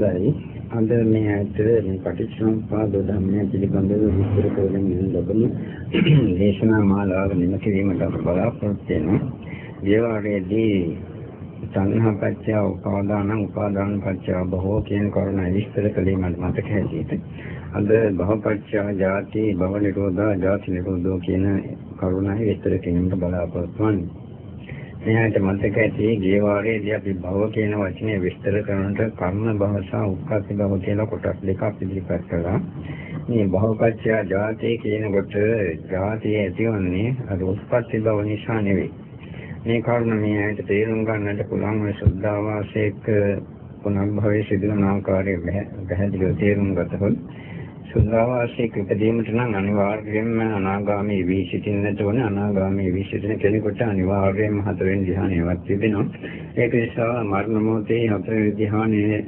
හොඳයි. අද මේ ඇයට මේ පටිච්චසමුප්පාද ධර්මය පිළිබඳව විස්තර කරගෙන යන ලබන දේශනා මාලාව නිම කිරීමට අප බලාපොරොත්තු වෙනවා. දේවාලයේදී සංඝ පත්‍ය උපාදාන උපාදාන පත්‍ය බොහෝ කියන කරුණ විස්තර කළේ මට මතක හැටියට අද භවපත්‍ය ජාති භව නිරෝධා ජාති නිරෝධෝ කියන කරුණයි විස්තර කිරීමට බලාපොරොත්තු වෙන්නේ. එයාට මතක ඇති ගේවාරයේදී අපි භව කියන වචනේ විස්තර කරනකොට කර්ම භව සහ උප්පත්ති භව කියලා කොටස් දෙකක් ඉදිරිපත් කළා. මේ භවපත්‍ය ජාතේ කියනකොට ජාතිය ඇතිවන්නේ අර උප්පත්ති භව නිසා නෙවෙයි. මේ කරුණ මේ ඇයිට තේරුම් ගන්නට පුළුවන් මේ සුද්ධාවාසයක පුනර්භවයේ සිදුවන ආකාරය පැහැදිලිව තේරුම් ගතහොත් සුද්ධාවාසයක ඉපදීමට නම් අනිවාර්යයෙන්ම අනාගාමී වී සිටින්නට ඕන අනාගාමී වී සිටින කෙනෙකුට අනිවාර්යයෙන්ම හතරෙන් ධ්‍යානයවත් තිබෙනවා ඒක නිසා මරණ මොහොතේ හතරෙන් ධ්‍යානයේ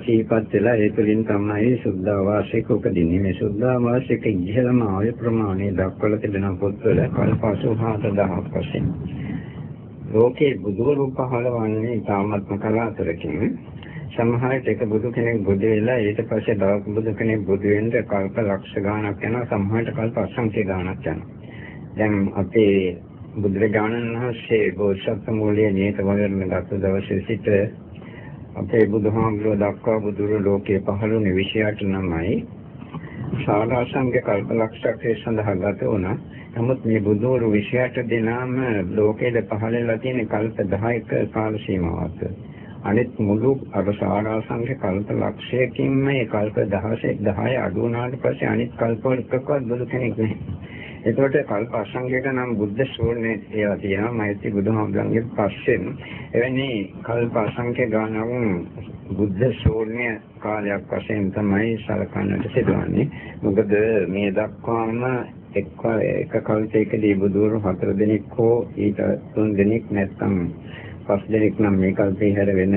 සීපත් වෙලා ඒ තුළින් තමයි සුද්ධාවාසයක උපදින්නේ. මේ සුද්ධාවාසයක ඉහළම ආයු ප්‍රමාණය දක්වලා තිබෙන පොත්වල කල්ප 84000ක් වශයෙන්. ලෝකේ බුදුවරු පහළ වන්නේ තාමත්ම කලාතුරකින්. සමහරට එක බුදු කෙනෙක් බුදු වෙලා ඊට පස්සේ තව බුදු කෙනෙක් බුදු වෙන්න කල්ප ලක්ෂ ගාණක් යනවා සමහරට කල්ප අසංඛ්‍ය ගාණක් යනවා. දැන් අපේ බුදුරජාණන් වහන්සේ බෝසත් මූලයේ නියත වගරන ගත දවසේ සිට අපේ බුදුහාමුදුරුවෝ දක්වා බුදුරු ලෝකයේ පහළුනේ 28 නමයි. සාරාංශක කල්ප ලක්ෂයක් සඳහා ගත වුණා. නමුත් මේ බුදුරු 28 දෙනාම ලෝකයේ පහළලා තියෙන කල්ප 10ක කාල සීමාවක් අනිත් මුළු අර සාරාංශ කල්ප ලක්ෂයකින් මේ කල්ප 16 10 අඩු වුණාට පස්සේ අනිත් කල්ප වල එකකවත් බුදු කෙනෙක් නැහැ. ඒකට කල්ප අසංගයට නම් බුද්ධ ශූන්‍ය ඒවා තියෙනවා. මෛත්‍රී බුදුහාමුදුරන්ගේ පස්සේ එවැනි කල්ප අසංඛ්‍ය ගානක් බුද්ධ ශූන්‍ය කාලයක් වශයෙන් තමයි සලකන්නට සිදුවන්නේ. මොකද මේ දක්වාම එක් එක කල්පයකදී බුදුරු හතර දෙනෙක් හෝ ඊට තුන් දෙනෙක් නැත්නම් පස් දෙනෙක් නම් මේ කල්පේ හැර වෙන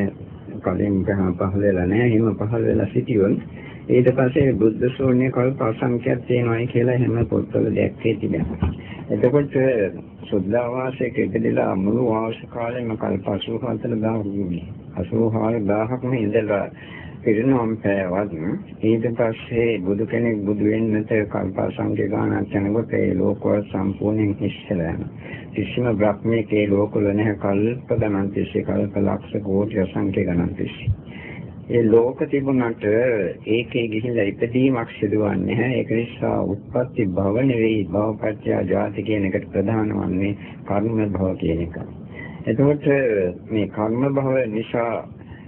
කලින් පහළ වෙලා නැහැ. හිම පහළ වෙලා සිටියොත් ඊට පස්සේ බුද්ධ ශූන්‍ය කල්ප අසංඛ්‍යක් තියෙනවායි කියලා හැම පොත්වල දැක්කේ තිබෙනවා. එතකොට සුද්ධාවාසයක ඉඳලා මුළු වාස කාලෙම කල්ප 84000 වුණේ. 84000ක්ම ඉඳලා පිරිනොම් පෑවත් ඊට පස්සේ බුදු කෙනෙක් බුදු වෙන්නට කල්ප සංඛ්‍ය ගානක් යනකොට ඒ ලෝකවල සම්පූර්ණයෙන් හිස්සලා යනවා. කිසිම බ්‍රහ්මයේ ඒ ලෝකවල නැහැ කල්ප ගණන් තිස්සේ කල්ප ලක්ෂ කෝටි අසංඛ්‍ය ගණන් තිස්සේ. ඒ ලෝක තිබුණාට ඒකේ ගිහිල්ලා ඉපදීමක් සිදුවන්නේ නැහැ. ඒක නිසා උත්පත්ති භව නෙවෙයි භවපත්‍ය ජාති කියන එකට ප්‍රධාන වන්නේ කර්ම භව කියන එක. එතකොට මේ කර්ම භව නිසා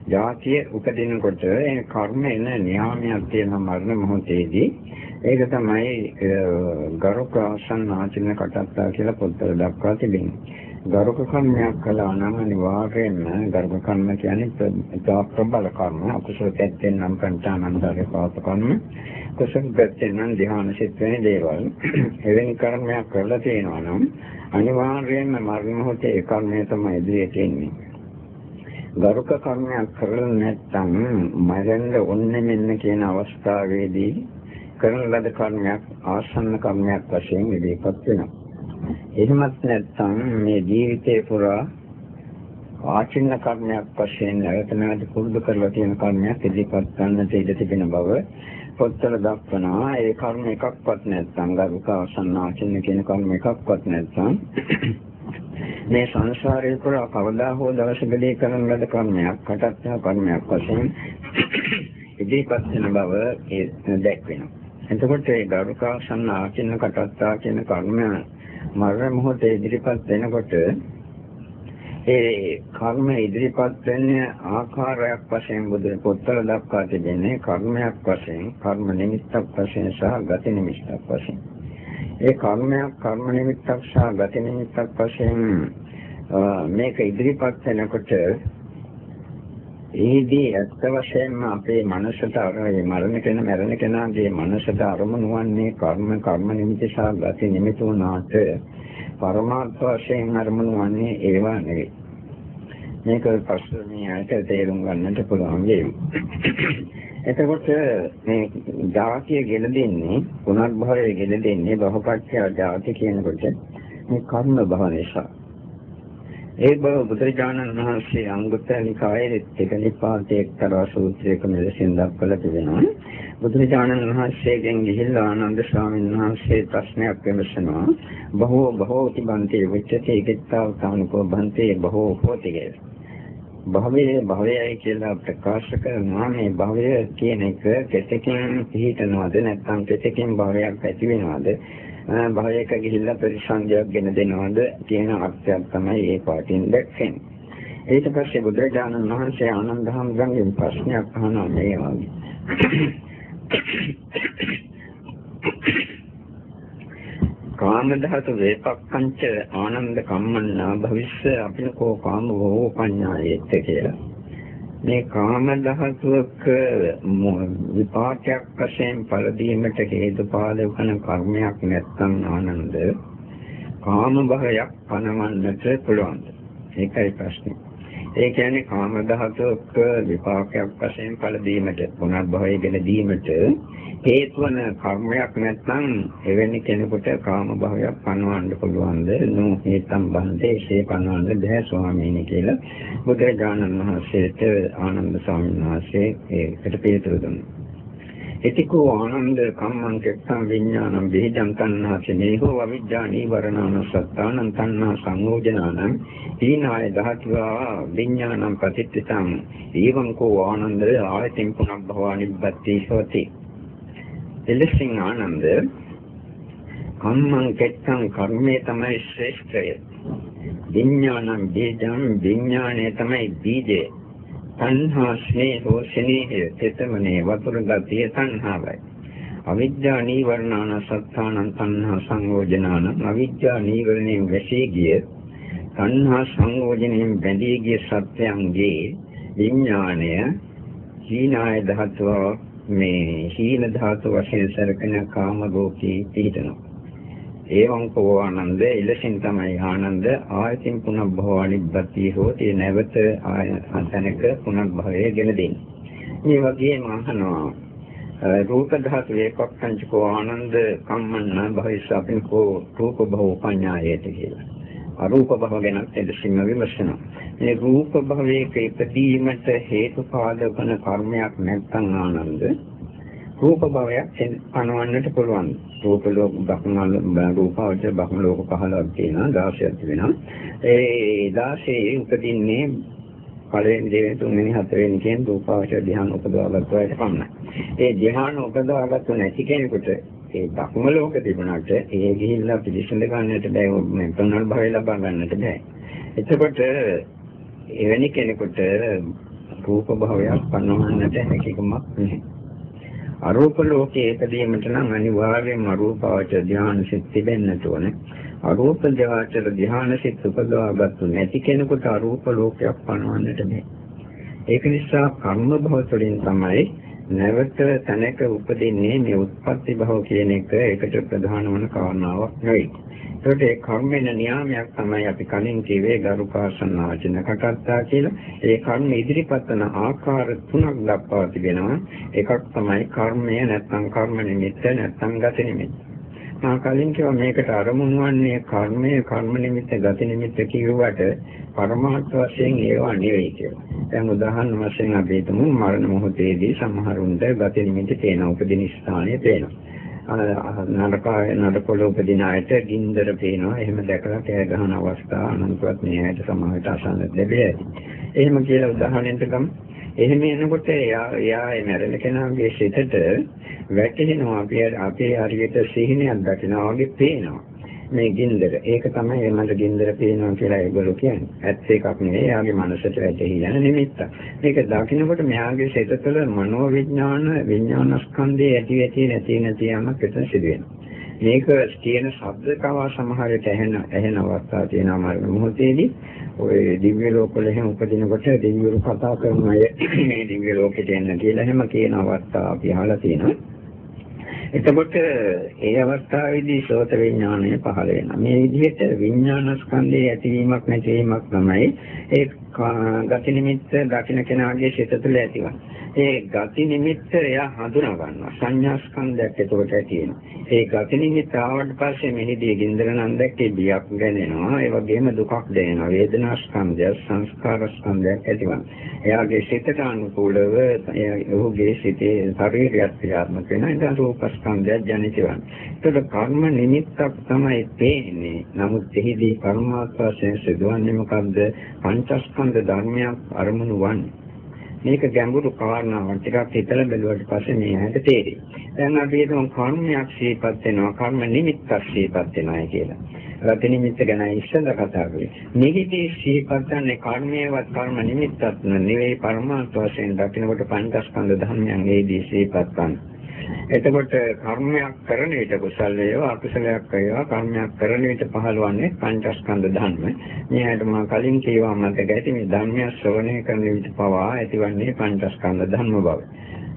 ජාතිය උපදිනකොට ඒ කර්ම එන නියාමයක් තියෙන මරණ මොහොතේදී ඒක තමයි ගරුක ආසන්නාචින කටත්තා කියලා පොත්වල දක්වා තිබෙනවා. ගරුක කර්මයක් කළා නම් අනිවාර්යයෙන්ම ගරුක කර්ම කියන්නේ ඉතා ප්‍රබල කර්ම. අකුසල පැත්තෙන් නම් පංචානන්දරේ පාප කර්ම. කුසල පැත්තෙන් නම් ධ්‍යාන සිත් වෙන දේවල්. එවැනි කර්මයක් කරලා තියෙනවා නම් අනිවාර්යයෙන්ම මරණ මොහොතේ ඒ කර්මය තමයි ඉදිරියට එන්නේ. ගරුක කර්මයක් කරලා නැත්නම් මරන්න ඕනේ මෙන්න කියන අවස්ථාවේදී කරන ලද කර්මයක් ආසන්න කර්මයක් වශයෙන් ඉදිරිපත් වෙනවා. එහෙමත් නැත්නම් මේ ජීවිතේ පුරා ආචින්න කර්මයක් වශයෙන් නැවත නැවත පුරුදු කරලා තියෙන කර්මයක් ඉදිරිපත් ගන්නට ඉඩ තිබෙන බව පොත්වල දක්වනවා. ඒ කර්ම එකක්වත් නැත්නම් ගරුක ආසන්න ආචින්න කියන කර්ම එකක්වත් නැත්නම් මේ සංසාරේ පුරා කවදා හෝ දවසකදී කරන ලද කර්මයක් කටත්ත කර්මයක් වශයෙන් ඉදිරිපත් වෙන බව ඒ දැක්වෙනවා. එතකොට ඒ ගරුකාසන්න ආචින්න කටත්තා කියන කර්ම මරණ මොහොතේ ඉදිරිපත් වෙනකොට ඒ කර්ම ඉදිරිපත් වෙන්නේ ආකාරයක් වශයෙන් බුදු පොත්වල දක්වා තිබෙන්නේ කර්මයක් වශයෙන් කර්ම නිමිත්තක් වශයෙන් සහ ගති නිමිත්තක් වශයෙන් ඒ කර්මයක් කර්ම නිමිත්තක් සහ ගති නිමිත්තක් වශයෙන් මේක ඉදිරිපත් වෙනකොට එහිදී ඇත්ත වශයෙන්ම අපේ මනසට අර මරණ කෙන මරණ කෙනාගේ මනසට අරමුණු වන්නේ කර්ම කර්ම නිමිති සහ ගති නිමිති වුණාට පරමාර්ථ වශයෙන් අරමුණු වන්නේ ඒවා නෙවෙයි. මේක පස්සේ මේ ඇයට තේරුම් ගන්නට පුළුවන් වේවි. එතකොට මේ ජාතිය ගෙන දෙන්නේ පුනර්භවය ගෙන දෙන්නේ බහපක්ෂය ජාති කියනකොට මේ කර්ම භව නිසා. ඒ බව බුදුරජාණන් වහන්සේ අංගුත්තර නිකායේ තෙකනිපාතේ එක්තරා සූත්‍රයක මෙලෙසින් දක්වලා තිබෙනවා. බුදුරජාණන් වහන්සේගෙන් ගිහිල්ලා ආනන්ද ස්වාමීන් වහන්සේ ප්‍රශ්නයක් විමසනවා. බහෝ බහෝ තිබන්තේ විච්ඡති කිත්තාව සානුකෝ බන්තේ බහෝ හෝති කියලා. භවයේ භවයයි කියලා ප්‍රකාශ කරනවා මේ භවය කියන එක කෙතකින් පිහිටනවද නැත්නම් කෙතකින් භවයක් ඇති වෙනවද භවයක ගිහිල්ලා ප්‍රතිසංගයක් ගෙන දෙනවද කියන අර්ථයක් තමයි ඒ පාටින් දැක්වෙන්නේ. ඊට පස්සේ බුදුරජාණන් වහන්සේ ආනන්ද හැමගන්ගෙන් ප්‍රශ්නයක් අහනවා මේ වගේ. කාම ධාතු වේපක්ඛංච ආනන්ද කම්මන්නා භවිෂ්‍ය අපිනකෝ කාම වූ පඤ්ඤායෙත් කියලා. මේ කාම ධාතුවක විපාකයක් වශයෙන් ඵල දීමට හේතු පාදක වන කර්මයක් නැත්නම් ආනන්ද කාම භවයක් පනවන්නට පුළුවන්. ඒකයි ප්‍රශ්නේ. ඒ කියන්නේ කාම ධාතුවක විපාකයක් වශයෙන් ඵල දීමට පුනර්භවය ගැන දීමට හේතු වන කර්මයක් නැත්නම් එවැනි කෙනෙකුට කාම භාවයක් පනවන්න පුළුවන්ද නෝ හේතම් බන්දේ ශේ පනවන්න බෑ ස්වාමීනි කියලා බුදුරජාණන් වහන්සේට ආනන්ද ස්වාමීන් වහන්සේ ඒකට පිළිතුරු දුන්නා. එතිකෝ ආනන්ද කම්මං කෙත්තං විඥානං බෙහෙදං තණ්හාසේ නේහෝ අවිජ්ජා නීවරණං සත්තානං තණ්හා සංයෝජනානං දීනාය ධාතුවා විඥානං පතිත්තිතං ඊවං කෝ ආනන්ද ආයතින් පුනබ්බවා නිබ්බති හොති එලෙසින් ආනන්ද කම්මං කෙත්තං කර්මයේ තමයි ශ්‍රේෂ්ඨය. විඥානං බීජං විඥානයේ තමයි බීජය. තණ්හා ස්නේහෝ ස්නේහය තෙතමනේ වතුර ගතිය තණ්හාවයි. අවිද්‍යා නීවරණාන සත්තානං තණ්හා සංයෝජනාන අවිද්‍යා නීවරණයෙන් වැසී ගිය තණ්හා සංයෝජනයෙන් බැඳී ගිය සත්‍යයන්ගේ විඥාණය සීනාය ධාතුව මේ හීන ධාතු වශයෙන් සැරකෙන කාම භෝගී පිහිටනවා. ඒවං කෝ ආනන්ද ඉලසින් තමයි ආනන්ද ආයතින් පුනබ්භව අනිබ්බති හෝති නැවත ආයතනක පුනබ්භවය ගෙන දෙන්නේ. මේ වගේම අහනවා රූප ධාතු ඒකක්ඛංචකෝ ආනන්ද කම්මන්න භවිස්සපින්කෝ රූප භව පඤ්ඤායේත කියලා. අරූප භව ගැන එදෙසින්ම විමසනවා. මේ රූප භවයක ඉපදීමට හේතු පාදක වන කර්මයක් නැත්නම් ආනන්ද රූප භවයක් පනවන්නට පුළුවන්. රූප ලෝක බක්මල් රූපවල බක්ම ලෝක 15ක් තියෙනවා 16ක් වෙනවා. ඒ 16 උපදින්නේ පළවෙනි දෙවෙනි තුන්වෙනි හතරවෙනි කියන රූපාවචර ධ්‍යාන උපදවාගත්ත අයට පමණයි. ඒ ධ්‍යාන උපදවාගත්තු නැති කෙනෙකුට ඒ බ්‍රහ්ම ලෝක තිබුණාට ඒ ගිහිල්ලා පිළිසඳ ගන්නට බෑ මේ පුනර්භවය ලබා ගන්නට බෑ. එතකොට එවැනි කෙනෙකුට රූප භවයක් පනවන්නට හැකියාවක් නැහැ. අරූප ලෝකයේ ඉදීමට නම් අනිවාර්යයෙන්ම අරූපාවචර ධ්‍යාන සිත් තිබෙන්නට ඕනේ. අරූප ධ්‍යාචර ධ්‍යාන සිත් උපදවාගත්තු නැති කෙනෙකුට අරූප ලෝකයක් පනවන්නට බෑ. ඒක නිසා කර්ම භව තුළින් තමයි නැවත තැනක උපදින්නේ මේ උත්පත්ති භව කියන එක ඒකට ප්‍රධාන වන කාරණාවක් නෙවෙයි. ඒකට ඒ කර්මෙන නියාමයක් තමයි අපි කලින් කිව්වේ ගරුකාසනාචන කටත්තා කියලා. ඒ කර්ම ඉදිරිපත් වන ආකාර තුනක් දක්වා තිබෙනවා. එකක් තමයි කර්මය නැත්නම් කර්ම නිමිත්ත නැත්නම් ගති නිමිත්ත. මා කලින් කිව්වා මේකට අරමුණු වන්නේ කර්මය කර්ම නිමිත්ත ගති නිමිත්ත කියුවට පරමාර්ථ වශයෙන් ඒවා නෙවෙයි කියලා. දැන් උදාහරණ වශයෙන් අපි හිතමු මරණ මොහොතේදී සමහරුන්ට ගති නිමිති තේන උපදින ස්ථානය පේනවා. නරකාය නරකොළ උපදින අයට ගින්දර පේනවා. එහෙම දැකලා කෑ ගහන අවස්ථා අනන්තවත් මේ ඇයට සමාහයට අසන්න ලැබෙයි. එහෙම කියලා උදාහරණයක් ගමු. එහෙම එනකොට එයා එයා මැරෙන කෙනාගේ සිතට වැටෙනවා අපි අපේ හරියට සිහිනයක් දකිනවා වගේ පේනවා. මේ ගින්දර. ඒක තමයි මට ගින්දර පේනවා කියලා ඒගොල්ලෝ කියන්නේ. ඇත්ත එකක් නෙවෙයි. එයාගේ මනසට වැටහි යන නිමිත්තක්. මේක දකින්නකොට මෙයාගේ සිත තුළ මනෝ විඥාන විඥානස්කන්ධයේ ඇති ඇති නැති නැති යමක් එතන සිදු වෙනවා. මේක තියෙන ශබ්ද කවා සමහරට ඇහෙන ඇහෙන අවස්ථා තියෙනවා මරණ මොහොතේදී ඔය දිව්‍ය ලෝකවල එහෙම උපදිනකොට දිව්‍යරු කතා කරන අය මේ දිව්‍ය ලෝකෙට එන්න කියලා එහෙම කියන අවස්ථා අපි අහලා තියෙනවා. එතකොට ඒ අවස්ථාවේදී සෝත විඥානය පහළ වෙනවා. මේ විදිහට විඥාන ස්කන්ධයේ ඇතිවීමක් නැතිවීමක් තමයි ඒ ගති නිමිත්ත දකින්න කෙනාගේ සිත තුළ ඇතිවන්නේ. ඒ ගති නිමිත්ත එයා හඳුනා ගන්නවා. සංඥා ස්කන්ධයක් එතකොට ඇති වෙනවා. ඒ ගති නිමිත්ත ආවට පස්සේ මෙහිදී ගින්දර නන්දක්ේ බියක් දැනෙනවා. ඒ වගේම දුකක් දැනෙනවා. වේදනා ස්කන්ධය, සංස්කාර ස්කන්ධයක් ඇතිවනවා. එයාගේ සිතට අනුකූලව ඔහුගේ සිතේ ශරීරයත් ක්‍රියාත්මක වෙනවා. ඒක රූප ස්කන්ධයක් ජනිත වෙනවා. ඒතකොට කර්ම නිමිත්තක් තමයි පේන්නේ. නමුත් එහිදී කර්මාත් වශයෙන් සිදුවන්නේ මොකද්ද? පංචස්කන්ධ ධර්මයක් අරමුණු වන්නේ. මේක ගැඹුරු කාරණාවක් ටිකක් හිතලා බැලුවට පස්සේ මේ හැට තේරෙයි. දැන් අපි හිතමු කර්මයක් සිහිපත් වෙනවා කර්ම නිමිත්තක් සිහිපත් වෙනවා කියලා. රති නිමිත්ත ගැන ඉස්සෙල්ලා කතා කරේ. මේකදී සිහිපත් ගන්න කර්මයේවත් කර්ම නිමිත්තත් නෙවෙයි පරමාර්ථ වශයෙන් දකින්නකොට පංචස්කන්ධ ධර්මයන් ඒදී සිහිපත් ගන්නවා. එතකොට කර්මයක් කරන විට කුසල වේවා අකුසලයක් වේවා කර්මයක් කරන විට පහළවන්නේ පංචස්කන්ධ ධර්ම. මෙයාට මා කලින් කියවා මතක ඇති මේ ධර්මය ශ්‍රවණය කරන විට පවා ඇතිවන්නේ පංචස්කන්ධ ධර්ම බව.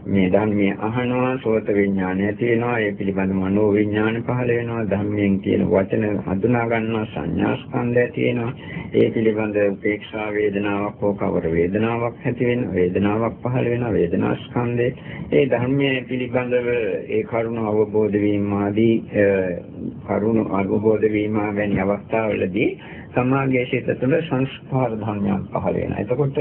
මේ ධර්මයේ අහනවා සෝත විඥානය තියෙනවා ඒ පිළිබඳ මනෝ විඥාන පහළ වෙනවා ධර්මයෙන් කියන වචන හඳුනා ගන්නවා සංඥා ස්කන්ධය තියෙනවා. ඒ පිළිබඳ උපේක්ෂා වේදනාවක් හෝ කවර වේදනාවක් ඇති වෙන වේදනාවක් පහළ වෙනවා වේදනා ස්කන්ධේ ඒ ධර්මයේ පිළිබඳව ඒ කරුණ අවබෝධ වීම ආදී කරුණ අවබෝධ වීම වැනි අවස්ථාවලදී සමාගයේ සිත තුළ සංස්කාර ධර්මයන් පහළ වෙනවා. එතකොට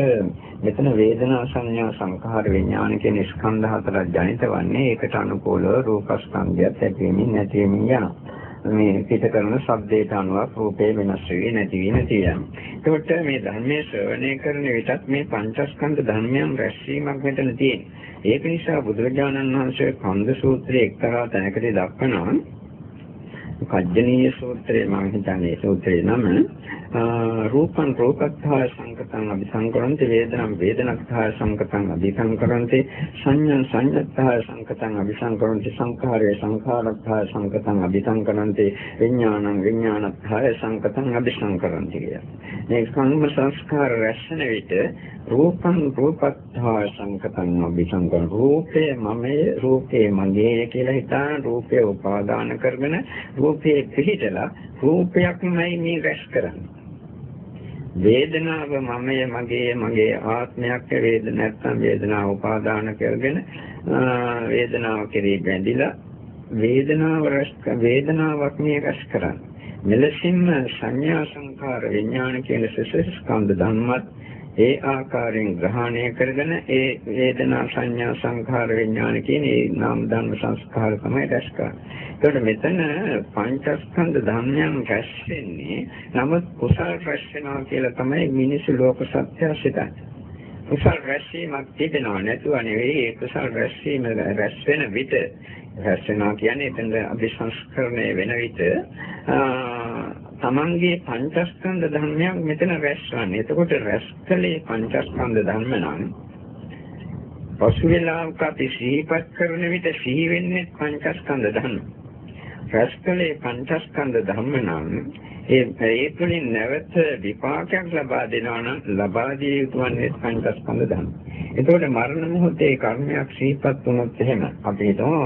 මෙතන වේදනා සංඥා සංඛාර විඥාන කියන ස්කන්ධ හතරක් ජනිත වන්නේ ඒකට අනුකූලව රූපස්කන්ධයත් ඇතිවීමෙන් නැතිවීමෙන් යනවා. මේ පිට කරන ශබ්දයට අනුව රූපේ වෙනස් වෙවි නැති වී නැති යනවා. එතකොට මේ ධර්මයේ ශ්‍රවණය කරන විටත් මේ පංචස්කන්ධ ධර්මයන් රැස්වීමක් මෙතන තියෙනවා. ඒක නිසා බුදුරජාණන් වහන්සේ කන්ද සූත්‍රයේ එක්තරා තැනකදී දක්වනවා කජ්ජනීය සූත්‍රයේ මම හිතන්නේ. සූත්‍රයේ නම රූපං රූපක්ඛාය සංකතං අபிසංකරන්ති වේදනං වේදනක්ඛාය සංකතං අபிසංකරන්ති සංඤං සංඤත්ඛාය සංකතං අபிසංකරන්ති සංඛාරය සංඛාරක්ඛාය සංකතං අபிසංකරන්ති විඥානං විඥානක්ඛාය සංකතං අபிසංකරන්ති කිය. මේ කම්ම සංස්කාර රැස්න විට රූපං රූපක්ඛාය සංකතං අபிසංකරන් රූපය මමයේ රූපේ මගේ කියලා හිතාන රූපය උපාදාන කරගෙන රූපයේ පිළිතලා රූපයක්මයි මේ රැස් කරන්නේ වේදනාව මමය මගේ මගේ ආත්මයක් වේද නැත්නම් වේදනාව උපාදාන කරගෙන වේදනාව කෙරෙහි බැඳිලා වේදනාව රැස් වේදනාවක් මේ රැස් කරන්නේ. මෙලෙසින්ම සංඥා සංකාර විඥාන කියන සසස් ස්කන්ධ ධර්මත් ඒ ආකාරයෙන් ග්‍රහණය කරගෙන ඒ වේදනා සංඥා සංඛාර විඥාන කියන ඒ නාම ධර්ම සංස්කාර තමයි රැස් කරන්නේ. ඒකට මෙතන පංචස්කන්ධ ධර්මයන් රැස් වෙන්නේ නමුත් කුසල් රැස් වෙනවා කියලා තමයි මිනිස්සු ලෝක සත්‍ය සිතන්නේ. කුසල් රැස්වීමක් තිබෙනවා නැතුව නෙවෙයි ඒ කුසල් රැස්වීම රැස් වෙන විට රැස් වෙනවා කියන්නේ එතන අභිසංස්කරණය වෙන විට තමන්ගේ පංචස්කන්ධ ධර්මයක් මෙතන රැස්වන්නේ. එතකොට රැස්කලේ පංචස්කන්ධ ධර්ම නම් පසු වෙලාවක අපි සිහිපත් කරන විට සිහි වෙන්නේ පංචස්කන්ධ ධර්ම. රැස්කලේ පංචස්කන්ධ ධර්ම නම් ඒ ඒ තුළින් නැවත විපාකයක් ලබා දෙනවා නම් ලබා දිය යුතු වන්නේ පංචස්කන්ධ ධර්ම. එතකොට මරණ මොහොතේ කර්මයක් සිහිපත් වුණොත් එහෙම අපි හිතමු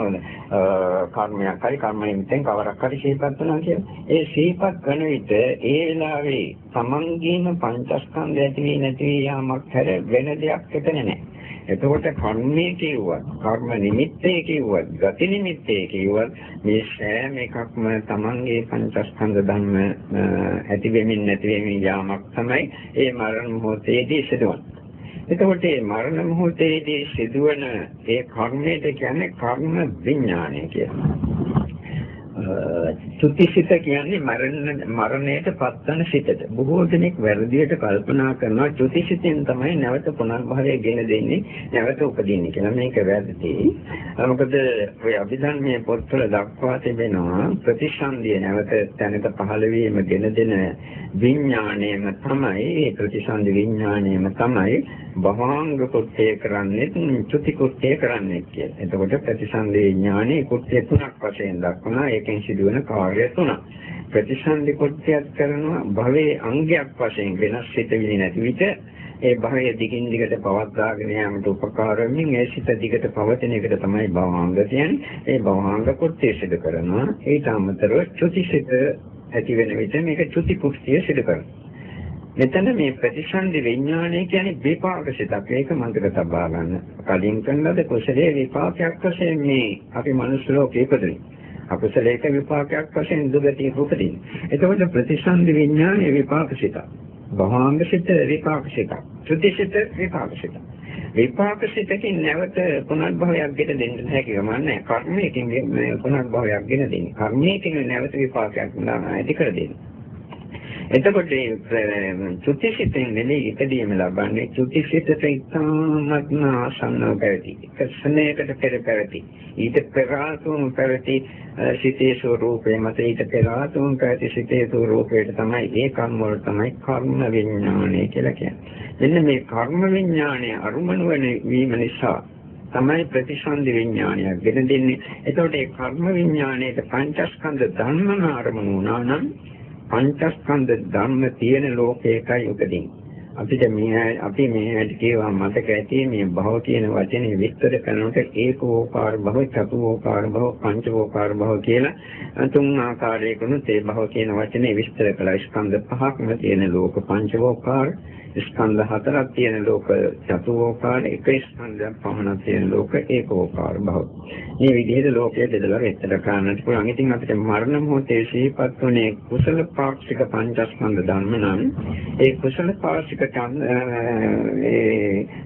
කර්මයක් හරි කර්ම නිමිත්තෙන් කවරක් හරි සිහිපත් වුණා කියලා. ඒ සිහිපත් කරන විට ඒ වෙලාවේ තමන්ගේම පංචස්කන්ධය ඇති වී නැති වී යාමක් හැර වෙන දෙයක් එතන නැහැ. එතකොට කර්මයේ කිව්වත්, කර්ම නිමිත්තේ කිව්වත්, ගති නිමිත්තේ කිව්වත් මේ සෑම එකක්ම Tamange පංචස්කන්ධ ධර්ම ඇති වෙමින් නැති වෙමින් යාමක් තමයි ඒ මරණ මොහොතේදී සිදුවන්නේ. එතකොට මේ මරණ මොහොතේදී සිදුවන ඒ කර්මයට කියන්නේ කර්ම විඥානය කියලා. චුතිසිත කියන්නේ මරණ මරණයට පත්වන සිතට. බොහෝ දෙනෙක් වැරදියට කල්පනා කරනවා චුතිසිතෙන් තමයි නැවත පුනර්භවය ගෙන දෙන්නේ නැවත උපදින්නේ කියලා. මේක වැරදි. මොකද ඔය අභිධර්මයේ පොත්වල දක්වා තිබෙනවා ප්‍රතිසන්දිය නැවත තැනක පහළ වීම ගෙන දෙන විඥාණයම තමයි ප්‍රතිසන්දි විඥාණයම තමයි භවංග කුට්ටය කරන්නේ චුති කුට්ටය කරන්නේ කියලා. එතකොට ප්‍රතිසන්දි විඥානයේ කුට්ටය තුනක් වශයෙන් දක්වනවා. ඒකෙන් සිදුවන කාර්ය තුනක්. ප්‍රතිසන්දි කොටයක් කරනවා භවයේ අංගයක් වශයෙන් වෙනස් සිතවිලි නැති විට ඒ භවය දිගින් දිගට පවත්වාගෙන යාමට උපකාර වෙමින් ඒ සිත දිගට පවතින එකට තමයි භවංග කියන්නේ. ඒ භවංග කොටේ සිදු කරනවා. ඊට අමතරව චුතිසිත ඇති වෙන විට මේක චුති පුස්තිය සිදු කරනවා. මෙතන මේ ප්‍රතිසන්දි විඥානය කියන්නේ විපාක සිතක්. ඒක මතක තබා ගන්න. කලින් කළාද කුසලයේ විපාකයක් වශයෙන් මේ අපි මනුස්ස ලෝකේ ඉපදුනේ. අකුසලයක විපාකයක් වශයෙන් දුගතිය උපදින. එතකොට ප්‍රතිසන්දි විඥානයේ විපාක සිතක්. භවංග සිත විපාක සිතක්. ත්‍ෘතිසිත විපාක සිතක්. විපාක සිතකින් නැවත පුනර්භවයක් ගෙන දෙන්න හැකියි මන්නේ කර්මයකින් පුනර්භවයක් ගෙන දෙන්නේ. කර්මයකින් නැවත විපාකයක් ඇති කර දෙන්නේ. එතකොට චුතිසිතෙන් නෙමෙයි ඉදීම ලබන්නේ චුතිසිතට ඉතාමත්ම ආසන්නව පැවති. කර්ෂණයකට පෙර පැවති. ඊට පෙර ආතුම් පැවති සිතේ ස්වરૂපේ මත ඊට පෙර ආතුම් පැවති සිතේ ස්වરૂපයට තමයි ඒ කර්ම වල තමයි කර්ම විඥානය කියලා කියන්නේ. මෙන්න මේ කර්ම විඥානය අරුමණු වෙන වීම නිසා තමයි ප්‍රතිසන්දි විඥානයක් ගෙන දෙන්නේ. එතකොට ඒ කර්ම විඥානයේට පංචස්කන්ධ ධර්මන අරමුණු වුණා නම් පංචස්කන්ධ ධර්ම තියෙන ලෝකයකයි උපදින්නේ. අපිට මේ අපි මේකට කියවා මතක ඇති මේ භව කියන වචනේ විස්තර කරනකොට ඒකෝකාර භව, චතුෝකාර භව, පංචෝකාර භව කියලා තුන් ආකාරයකින් තේ භව කියන වචනේ විස්තර කළා. ස්කන්ධ පහක්ම තියෙන ලෝක පංචෝකාර ස්කන්ධ හතරක් තියෙන ලෝක චතුෝකාර එක ස්කන්ධයක් පමණක් තියෙන ලෝක ඒකෝකාර භව. මේ විදිහට ලෝකයේ බෙදලා විස්තර කරන්නට පුළුවන්. ඉතින් අපිට මරණ මොහොතේ සිහිපත් වුණේ කුසල පාක්ෂික පංචස්කන්ධ ධර්ම නම් ඒ කුසල පාක්ෂික ඒ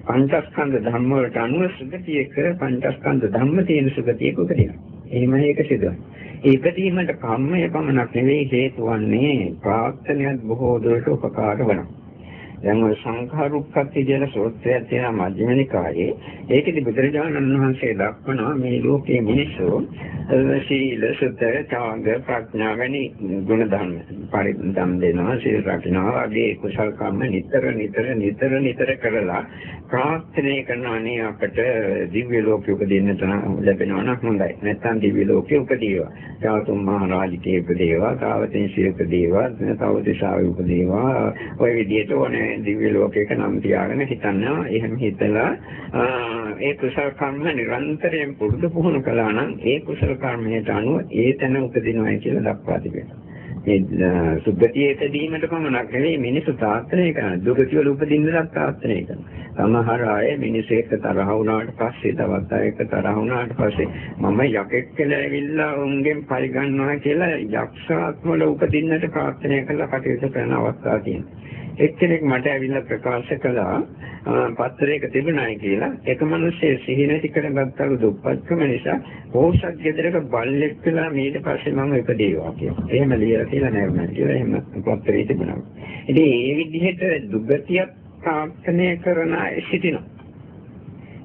පංචස්කන්ධ ධර්ම වලට අනුව සුගතියක පංචස්කන්ධ ධර්ම තියෙන සුගතියක උපදිනවා. එහෙමයි ඒක සිදුවන්නේ. ඒ ඉපදීමට කම්මය පමණක් නෙවෙයි හේතු වන්නේ ප්‍රාර්ථනයක් බොහෝ දුරට උපකාර වෙනවා. දැන් ඔය සංඛාරුප්පත්ති කියන සූත්‍රයක් තියෙනවා මජ්ක්‍ධිම නිකායේ. ඒකෙදි බුදුරජාණන් වහන්සේ දක්වනවා මේ ලෝකයේ මිනිස්සු සීල, සුත, ත්‍යාග, ප්‍රඥා වැනි ගුණ ධර්ම පරිදම් දෙනවා, සීල රකින්නවා වගේ කුසල කර්ම නිතර නිතර නිතර නිතර කරලා ප්‍රාර්ථනා කරනවා නේ අපට දිව්‍ය ලෝකෙ උපදින්නට ලැබෙනවා නම් හොඳයි. නැත්නම් දිව්‍ය ලෝකෙ උපදීවා. තාවතුම් මහ රාජිකේ උපදීවා, තාවතින් සිය උපදීවා, තවතිසාවේ උපදීවා. ඔය විදිහට ඕනේ දිව්‍ය ලෝකයක නම් තියාගෙන හිතනවා එහෙම හිතලා ඒ කුසල කර්ම නිරන්තරයෙන් පුරුදු පුහුණු කළා නම් ඒ කුසල කර්මයට අනුව ඒ තැන උපදිනවායි කියලා දක්වා තිබෙනවා. මේ සුද්ධතියේදීමට පමණක් නෙවෙයි මිනිස්සු තාත්තනය කරන දුගතිය වල උපදින්නත් තාත්තනය කරනවා. සමහර අය මිනිස්සු එක්ක තරහ වුණාට පස්සේ තවත් අයෙක් තරහ වුණාට පස්සේ මම යකෙක් කියලා ඇවිල්ලා උන්ගෙන් පරිගන්නවා කියලා යක්ෂාත්ම වල උපදින්නට ප්‍රාර්ථනා කරලා කටයුතු කරන අවස්ථා තියෙනවා. එක්කෙනෙක් මට ඇවිල්ලා ප්‍රකාශ කළා පත්‍රයක තිබුණායි කියලා එක මිනිස්සේ සිහි නැති කරගත්තලු දුප්පත්කම නිසා පෝෂක් ගෙදරක බල්ලෙක් වෙලා ඊට පස්සේ මම ඉපදේවා කියලා. එහෙම ලියලා කියලා නෑ මම කියලා එහෙම පත්‍රයේ තිබුණා. ඉතින් මේ විදිහට දුගතියක් ප්‍රාර්ථනා කරන අය සිටිනවා.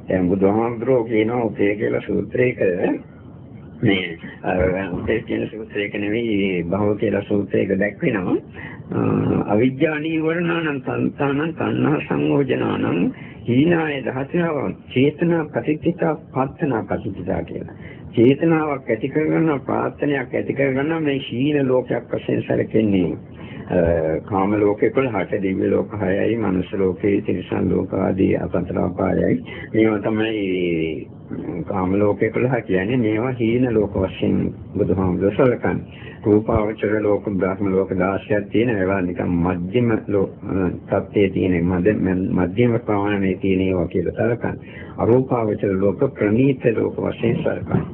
දැන් බුදුහාමුදුරුවෝ කියනවා උපේ කියලා සූත්‍රයක මේ උපේ කියන සූත්‍රයක නෙවෙයි භව කියලා සූත්‍රයක දැක්වෙනවා. අවිද්‍යා නීවරණානම් සංතානං තණ්හා සංයෝජනානම් හීනාය දහසව චේතනා ප්‍රතිචිතා පත්තනා ප්‍රතිචිතා කියලා. චේතනාවක් ඇති කරගන්න ප්‍රාර්ථනයක් ඇති කරගන්න මේ හීන ලෝකයක් වශයෙන් සැලකෙන්නේ. කාම ලෝකේ 11ට දිව්‍ය ලෝක 6යි මනුෂ්‍ය ලෝකේ තිරිසන් ලෝක ආදී අපතරාපායයි මේවා තමයි කාම ලෝකේ 11 කියන්නේ මේවා හීන ලෝක වශයෙන් බුදුහාමුදුරුවෝ සලකන්නේ රූපාවචර ලෝක බ්‍රහ්ම ලෝක 16ක් තියෙන ඒවා නිකන් මධ්‍යම තත්ත්වයේ තියෙන මධ්‍යම ප්‍රමාණයේ තියෙන ඒවා කියලා සලකන්නේ. අරූපාවචර ලෝක ප්‍රනීත ලෝක වශයෙන් සලකන්නේ.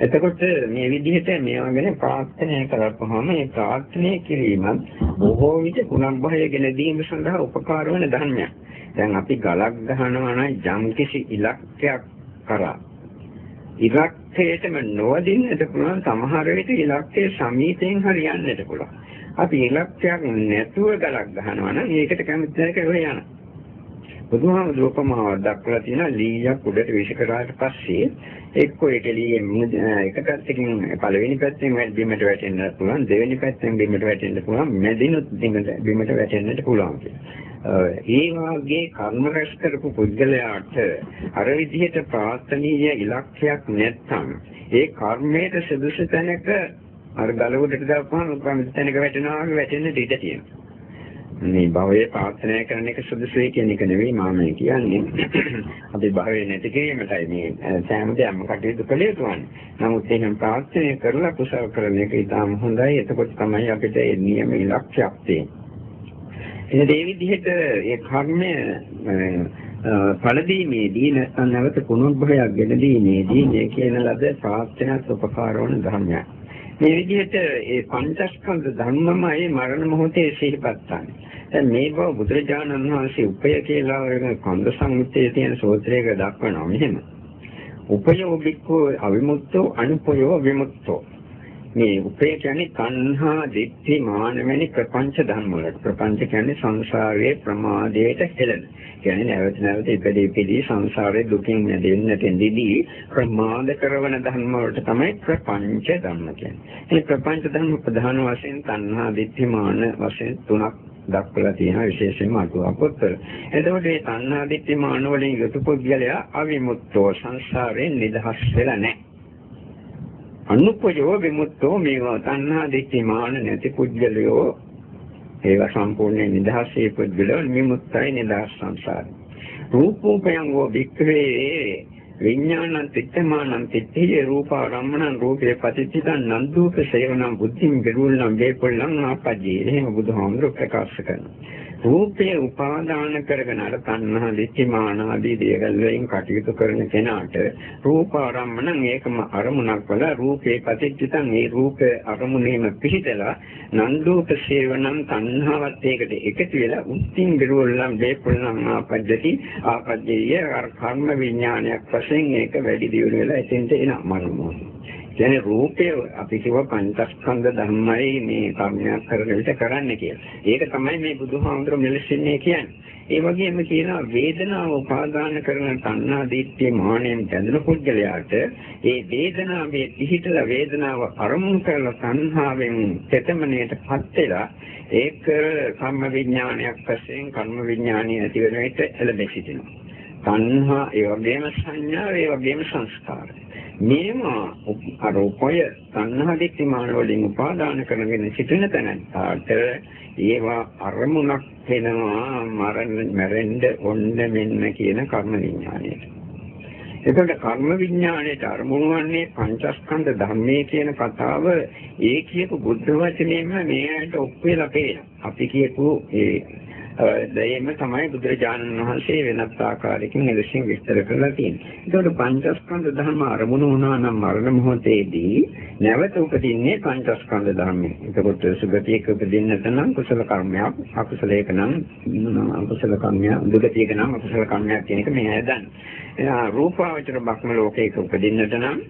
එතකොට මේ විදිහට මේවා ගැන ප්‍රාර්ථනා කරපුවාම ඒ ප්‍රාර්ථනා කිරීමත් බොහෝ විට පුනර්භවය ගෙන දීම සඳහා උපකාර වන ධර්මයක්. දැන් අපි ගලක් ගහනවා නම් යම්කිසි ඉලක්කයක් කරා ඉලක්කයටම නොවදින්නට පුළුවන් සමහර විට ඉලක්කයේ සමීපයෙන් හරියන්නට පුළුවන්. අපි ඉලක්කයක් නැතුව ගලක් ගහනවා නම් ඒකට කැමති නැහැ කියලා යනවා. බුදුහාමුදුරුවෝ උපමාවක් දක්වලා තියෙනවා ලීයක් උඩට විශ් කරාට පස්සේ එක්කෝ ඒක ලීයේ එක පැත්තකින් පළවෙනි පැත්තෙන් බිමට වැටෙන්න පුළුවන් දෙවෙනි පැත්තෙන් බිමට වැටෙන්න පුළුවන් මැදිනුත් බිමට වැටෙන්නට පුළුවන් ඒ වාගේ කර්ම රැස් කරපු පුද්ගලයාට අර විදිහට ප්‍රාර්ථනීය ඉලක්කයක් නැත්නම් ඒ කර්මයට සුදුසු තැනක අර ගල උඩට දාපුවම කැමති තැනක වැටෙනවා වගේ වැටෙන්න ඉඩ තියෙනවා. මේ භවයේ ප්‍රාර්ථනා කරන එක සුදුසුයි කියන එක නෙවෙයි මම කියන්නේ. අපි භවයේ නැති කිරීමටයි මේ සෑම දෙයක්ම කටයුතු කළ යුතුවන්නේ. නමුත් එහෙනම් ප්‍රාර්ථනා කරලා කුසල කරන එක ඉතාම හොඳයි. එතකොට තමයි අපිට ඒ නියම ඉලක්කයක් තියෙන්නේ. එන ඒ විදිහට ඒ කර්මය ඵලදීමේදී නැත්නම් නැවත පුනර්භවයක් ගෙන දීමේදී මේ කියන ලද ප්‍රාර්ථනාත් උපකාර වන ධර්මයක්. මේ විදිහට ඒ පංචස්කන්ධ ධර්මමයි මරණ මොහොතේ සිහිපත් ගන්න. දැන් මේ බව බුදුරජාණන් වහන්සේ උපය කියලා වෙන කන්ද සංයුත්තේ තියෙන සූත්‍රයක දක්වනවා මෙහෙම. උපයෝ බික්ඛෝ අවිමුක්තෝ අනුපයෝ විමුක්තෝ මේ උපේ කියන්නේ තණ්හා, දිට්ඨි, මාන වැනි ප්‍රපංච ධර්ම වලට. ප්‍රපංච කියන්නේ සංසාරයේ ප්‍රමාදයට හෙළන. කියන්නේ නැවත නැවත ඉපදී ඉපදී සංසාරයේ දුකින් මිදෙන්නට දෙදී ප්‍රමාද කරන ධර්ම වලට තමයි ප්‍රපංච ධර්ම කියන්නේ. මේ ප්‍රපංච ධර්ම ප්‍රධාන වශයෙන් තණ්හා, දිට්ඨි, මාන වශයෙන් තුනක් දක්වලා තියෙනවා විශේෂයෙන්ම අටුවා පොත්වල. එතකොට මේ තණ්හා දිට්ඨි මාන වලින් යුතු පුද්ගලයා අවිමුක්තෝ සංසාරයෙන් නිදහස් වෙලා නැහැ. අනුපයෝ විමුක්තෝ මේවා තණ්හා දිට්ඨි මාන නැති පුද්ගලයෝ ඒවා සම්පූර්ණයෙන් නිදහසේ පුද්ගලයෝ විමුක්තයි නිදහස් සංසාරේ. රූපෝපයං වූ වික්‍රේ විඥානං තිත්තමානං තිත්තේ රූපාරම්මණං රූපේ පටිච්චිතං නන්දුප සේවනං බුද්ධින් බෙරුල්නම් වේපොල්ලං ආපජ්ජේ එහෙම බුදුහාමුදුරුවෝ ප්‍රකාශ කරනවා. රූපය උපාදාන කරගෙන අර තණ්හා දිච්චමාන ආදී දේවල් වලින් කටයුතු කරන කෙනාට රූප ආරම්මණන් ඒකම අරමුණක් වල රූපේ පතිච්චිතන් ඒ රූප අරමුණේම පිහිටලා නන්දෝප සේවනං තණ්හාවත් ඒකට එකතු වෙලා උත්තිං බිරුවල්ලම් වේපුල්ලම් ආපද්දති ආපද්දේය කර්ම විඥානයක් වශයෙන් ඒක වැඩි දියුණු වෙලා එතෙන්ට එනවා මනෝමය කියන්නේ රූපය අපි කිව්ව පංචස්කන්ධ ධර්මයි මේ කර්මයක් කරන විට කරන්නේ කියලා. ඒක තමයි මේ බුදුහාමුදුරුවෝ මෙලෙසින්නේ කියන්නේ. ඒ වගේම කියනවා වේදනාව උපාදාන කරන තණ්හා දිට්ඨිය මානෙන් බැඳෙන පුද්ගලයාට ඒ වේදනාවේ පිහිටලා වේදනාව අරමුණු කරලා තණ්හාවෙන් තෙතමනයටපත් වෙලා ඒක කම්ම විඥානයක් වශයෙන් කර්ම විඥානිය ඇති වෙන විට එළඹ සිටිනවා. තණ්හා ඒ වගේම සංඥා ඒ වගේම සංස්කාර. මේවා අරෝපය සංහා දිට්ඨිමාන වලින් උපාදාන කරගෙන සිටින තැනට ඒවා අරමුණක් වෙනවා මරණ මැරෙන්න ඔන්න මෙන්න කියන කර්ම විඥානයට. එතකොට කර්ම විඥාණයට අරමුණු වන්නේ පංචස්කන්ධ ධර්මයේ කියන කතාව ඒ කියපු බුද්ධ වචනේම මේකට ඔප්පු වෙලා පේනවා. අපි කියපු ඒ දෙයෙම තමයි බුදුරජාණන් වහන්සේ වෙනත් ආකාරයකින් එලෙසින් විස්තර කරලා තියෙන්නේ. ඒකට පංචස්කන්ධ ධර්ම අරමුණු වුණා නම් මරණ මොහොතේදී නැවත උපදින්නේ පංචස්කන්ධ ධර්මයෙන්. ඒකට සුගතියක උපදින්නට නම් කුසල කර්මයක්, අකුසලයක නම් අකුසල කර්මයක්, දුගතියක නම් අකුසල කර්මයක් කියන එක මේ හදන්නේ. රූපාවචර බක්ම ලෝකයක උපදින්නට නම්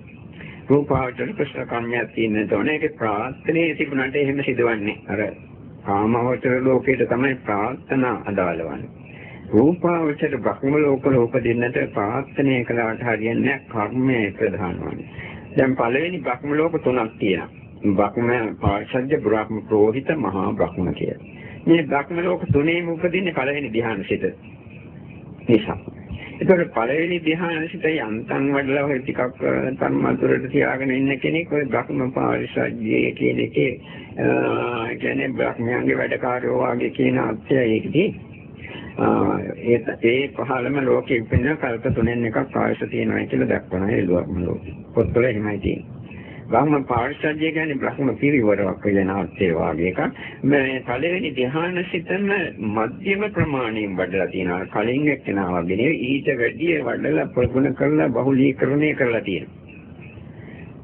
රූපාවචර කුසල කර්මයක් තියෙන්නට ඕනේ. ඒක ප්‍රාර්ථනයේ තිබුණාට එහෙම සිදුවන්නේ. අර කාමවචර ලෝකයට තමයි ප්‍රාර්ථනා අදාළ වන්නේ. රූපාවචර බ්‍රහ්ම ලෝකවල උපදින්නට ප්‍රාර්ථනා කළාට හරියන්නේ කර්මය ප්‍රධාන වන්නේ. දැන් පළවෙනි බ්‍රහ්ම ලෝක තුනක් තියෙනවා. බ්‍රහ්ම පාර්ශජ්‍ය බ්‍රහ්ම ප්‍රෝහිත මහා බ්‍රහ්ම කියලා. මේ බ්‍රහ්ම ලෝක තුනේම උපදින්නේ පළවෙනි ධ්‍යාන සිත. නිසා. ඒතකොට පළවෙනි ධ්‍යාන සිත යන්තම් වඩලා ඔය ටිකක් තර්මතුරට තියාගෙන ඉන්න කෙනෙක් ඔය බ්‍රහ්ම පාරිසජ්ජය කියන එකේ කියන්නේ බ්‍රහ්මයන්ගේ වැඩකාරයෝ වගේ කියන අර්ථය ඒකදී ඒ ඒ පහළම ලෝකෙ ඉපෙන කල්ප තුනෙන් එකක් ආයස තියෙනවා කියලා දක්වනවා ඒ ලෝක පොත්වල එහෙමයි තියෙන්නේ. බ්‍රහ්ම පාරිසජ්‍ය කියන්නේ බ්‍රහ්ම පිරිවරක් වෙන අර්ථය වාගේ එකක්. මේ පළවෙනි ධ්‍යාන සිතම මධ්‍යම ප්‍රමාණයෙන් වඩලා තියෙනවා. කලින් එක්කෙනා වගේ ඊට වැඩිය වඩලා ප්‍රගුණ කරලා බහුලීකරණය කරලා තියෙනවා.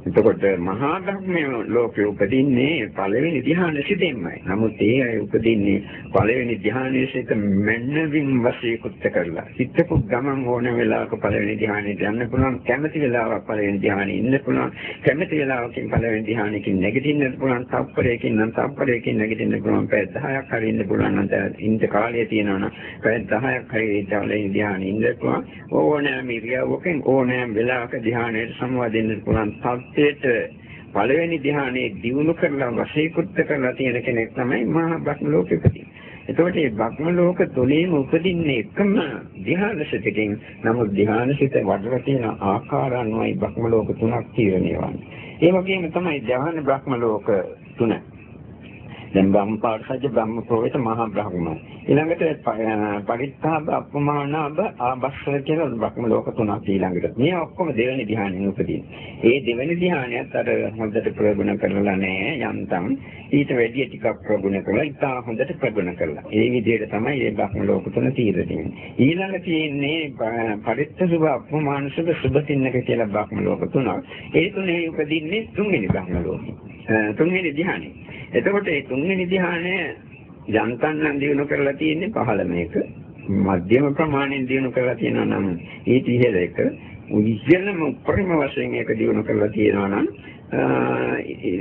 එතකොට මහා ධර්මයේ ලෝකෙ උපදින්නේ පළවෙනි ධ්‍යාන සිතෙන්මයි. නමුත් ඒ අය උපදින්නේ පළවෙනි ධ්‍යානයේ සිට මනවින් වශීකුත් කරලා. සිතපු ගමන් ඕන වෙලාවක පළවෙනි ධ්‍යානෙට යන්න පුළුවන්. කැමැති වෙලාවක පළවෙනි ධ්‍යානෙ ඉන්න පුළුවන්. කැමැති වෙලාවකින් පළවෙනි ධ්‍යානෙකින් නැගිටින්න පුළුවන්. තප්පරයකින් නම් තප්පරයකින් නැගිටින්න පුළුවන්. පැය 10ක් හරි ඉන්න පුළුවන් නම් ඉන්න කාලය තියෙනවා නම් පැය 10ක් හරි ඒ පළවෙනි ධ්‍යානෙ ඉන්න පුළුවන්. ඕනෑම ඉරියව්වකින් ඕනෑම වෙලාවක ධ්‍යානයට සම්වදින්න පුළුවන්. தත්ත්වයට පළවෙනි ධ්‍යානයේ දියුණු කරලා වශීකృత කරලා තියෙන කෙනෙක් තමයි මහා බ්‍රහ්ම ලෝකෙ ඉපදී. එතකොට මේ භක්ම ලෝක තුලීම උපදින්නේ එකම ධ්‍යාන සිතකින්. නමුත් ධ්‍යාන සිත වඩලා තියෙන ආකාර අනුවයි භක්ම ලෝක තුනක් තීරණය වන්නේ. ඒ වගේම තමයි ධ්‍යාන භක්ම ලෝක තුන. දැන් බ්‍රහ්ම පාරසජ්‍ය බ්‍රහ්ම ප්‍රවේත මහා බ්‍රහ්ම ඊළඟට පරිත්තාබ අපමානාබ ආබස්සර කියලා බ්‍රහ්ම ලෝක තුනක් ඊළඟට මේ ඔක්කොම දෙවෙනි ධ්‍යානෙ උපදින. ඒ දෙවෙනි ධ්‍යානයත් අර හොඳට ප්‍රගුණ කරලා නැහැ යන්තම් ඊට වැඩිය ටිකක් ප්‍රගුණ කරලා ඉතා හොඳට ප්‍රගුණ කරලා. ඒ විදිහට තමයි මේ බ්‍රහ්ම ලෝක තුන තීරණය. ඊළඟ තියෙන්නේ පරිත්ත සුභ අපමාන සුභ සුභ තින්නක කියලා බ්‍රහ්ම ලෝක තුනක්. ඒ තුනේ උපදින්නේ තුන්වෙනි බ්‍රහ්ම ලෝකෙ. තුන්වෙනි ධ්‍යානෙ. එතකොට මේ තුන්වෙනි ධ්‍යානය යන්තම් නම් දිනු කරලා තියෙන්නේ 15 එක. මධ්‍යම ප්‍රමාණයෙන් දිනු කරලා තියෙනවා නම් ඊට ඉහළ එක. උද්‍යලම උපරිම වශයෙන් එක දිනු කරලා තියෙනවා නම්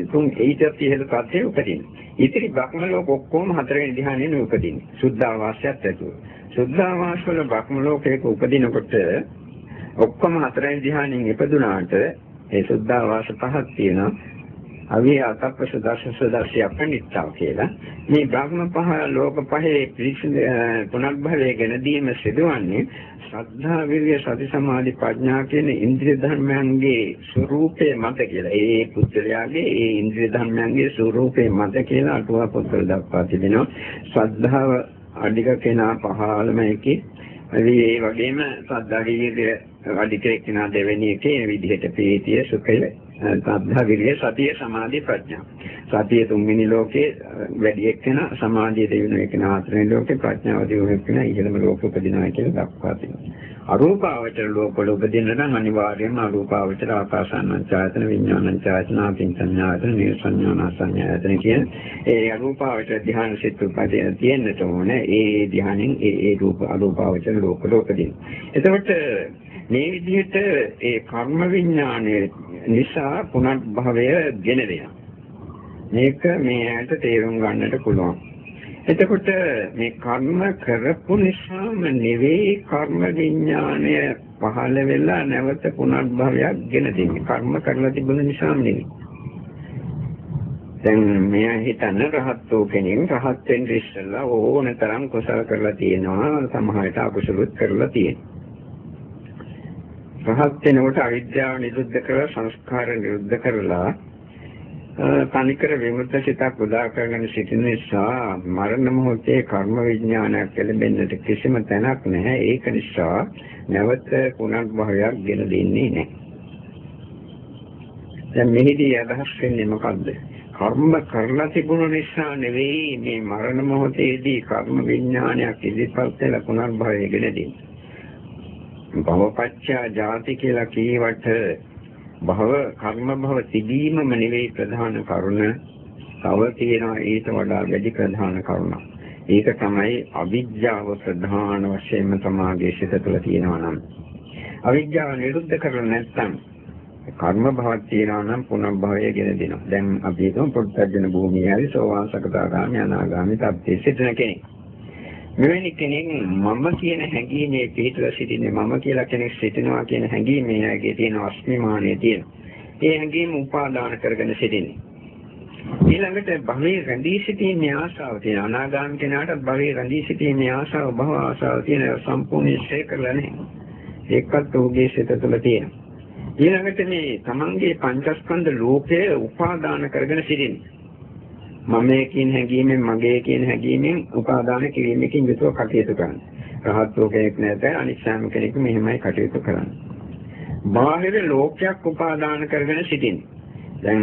තුන් ඊට ඉහළ තත්ත්වයේ උපදින. ඉතිරි බ්‍රහ්ම ලෝක ඔක්කොම හතරවෙනි ධ්‍යානෙ උපදින්නේ. සුද්ධාවාසයත් ඇතුව. සුද්ධාවාස වල බ්‍රහ්ම ලෝකයක උපදිනකොට ඔක්කොම හතරවෙනි ධ්‍යානෙන් ඉපදුනාට ඒ සුද්ධාවාස පහක් තියෙනවා. අවිය අතප්පස දර්ශස දර්ශය අපනිච්චව කියලා මේ බ්‍රහ්ම පහ ලෝක පහේ පිරිසිදු පුනර්භවයේ ගැන දීම සිදුවන්නේ ශ්‍රද්ධා විරිය සති සමාධි ප්‍රඥා කියන ඉන්ද්‍රිය ධර්මයන්ගේ ස්වરૂපේ මත කියලා. ඒ පුත්‍රයාගේ ඒ ඉන්ද්‍රිය ධර්මයන්ගේ ස්වરૂපේ මත කියලා අටුවා පොත්වල දක්වා තිබෙනවා. ශ්‍රද්ධාව අධික කෙනා පහළම එකේ ඒ වගේම ශ්‍රද්ධා විරිය අධික කෙනා දෙවෙනි එකේ විදිහට ප්‍රීතිය සුඛය සද්ධා විරිය සතිය සමාධි ප්‍රඥා. සතිය තුන්වෙනි ලෝකේ වැඩි එක්කෙන සමාධිය දෙවෙනි එක්කෙන හතරවෙනි ලෝකේ ප්‍රඥාව දෙවෙනි එක්කෙන ඉහළම ලෝකෙ උපදිනවා කියලා දක්වා තියෙනවා. අරූපාවචර ලෝකවල උපදින්න නම් අනිවාර්යයෙන්ම අරූපාවචර ආකාසානංචායතන විඥානංචායතන ආකින්චඤ්ඤායතන නිසඤ්ඤාන සංඥායතන කියන ඒ අරූපාවචර ධ්‍යාන සිත් උපදින තියෙන්නට ඕනේ. ඒ ධ්‍යානෙන් ඒ ඒ රූප අරූපාවචර ලෝකවල උපදින. එතකොට මේ විදිහට ඒ කර්ම විඥානයේ නිසා පුනර්භවය ගෙන දෙනවා. මේක මේ ඇයට තේරුම් ගන්නට පුළුවන්. එතකොට මේ කර්ම කරපු නිසාම නෙවෙයි කර්ම විඥානය පහළ වෙලා නැවත පුනර්භවයක් ගෙන දෙන්නේ. කර්ම කරලා තිබුණ නිසාම නෙවෙයි. දැන් මෙයා හිතන්න රහත් වූ කෙනෙක් රහත් වෙන්න ඉස්සෙල්ලා ඕන තරම් කුසල කරලා තියෙනවා සමහරට අකුසලුත් කරලා තියෙනවා. රහත් වෙනකොට අවිද්‍යාව නිරුද්ධ කරලා සංස්කාර නිරුද්ධ කරලා තනිකර විමුක්ත සිතක් උදා කරගෙන සිටින නිසා මරණ මොහොතේ කර්ම විඥානයක් ලැබෙන්නට කිසිම තැනක් නැහැ. ඒක නිසා නැවත පුනර්භවයක් ගෙන දෙන්නේ නැහැ. දැන් මෙහිදී අදහස් වෙන්නේ මොකද්ද? කර්ම කරලා තිබුණු නිසා නෙවෙයි මේ මරණ මොහොතේදී කර්ම විඥානයක් ඉදිරිපත් වෙලා පුනර්භවය ගෙන දෙන්නේ. භවපච්චා ජාති කියලා කීවට භව කර්ම භව තිබීමම නෙවෙයි ප්‍රධාන කරුණ. තව තියෙනවා ඊට වඩා වැඩි ප්‍රධාන කරුණ. ඒක තමයි අවිද්‍යාව ප්‍රධාන වශයෙන්ම තමාගේ සිත තුළ තියෙනවා නම්. අවිද්‍යාව නිරුද්ධ කරලා නැත්නම් කර්ම භවක් තියෙනවා නම් පුනර්භවය ගෙන දෙනවා. දැන් අපි හිතමු පොට්ටජන භූමියේ හරි සෝවාන් සකදාගාමී අනාගාමී තත්ත්වයේ සිටින කෙනෙක්. මෙවැනි කෙනෙක් මම කියන හැඟීමේ පිටුල සිටින්නේ මම කියලා කෙනෙක් සිටිනවා කියන හැඟීමේ ඇගේ තියෙන අස්මිමානය තියෙනවා. ඒ හැඟීම උපාදාන කරගෙන සිටින්නේ. ඊළඟට භවයේ රැඳී සිටීමේ ආශාව තියෙන අනාගාමී කෙනාට භවයේ රැඳී සිටීමේ ආශාව භව ආශාව තියෙන සම්පූර්ණ ශේ කරලා නැහැ. ඒකත් ඔහුගේ සිත තුළ තියෙනවා. ඊළඟට මේ තමන්ගේ පංචස්කන්ධ ලෝකය උපාදාන කරගෙන සිටින්නේ. මම කියන හැඟීමෙන් මගේ කියන හැඟීමෙන් උපාදාන කිරීමකින් යුතුව කටයුතු කරන්න. රහත් ලෝකයක් නැත අනිත් සෑම කෙනෙකුම මෙහෙමයි කටයුතු කරන්නේ. බාහිර ලෝකයක් උපාදාන කරගෙන සිටින්නේ. දැන්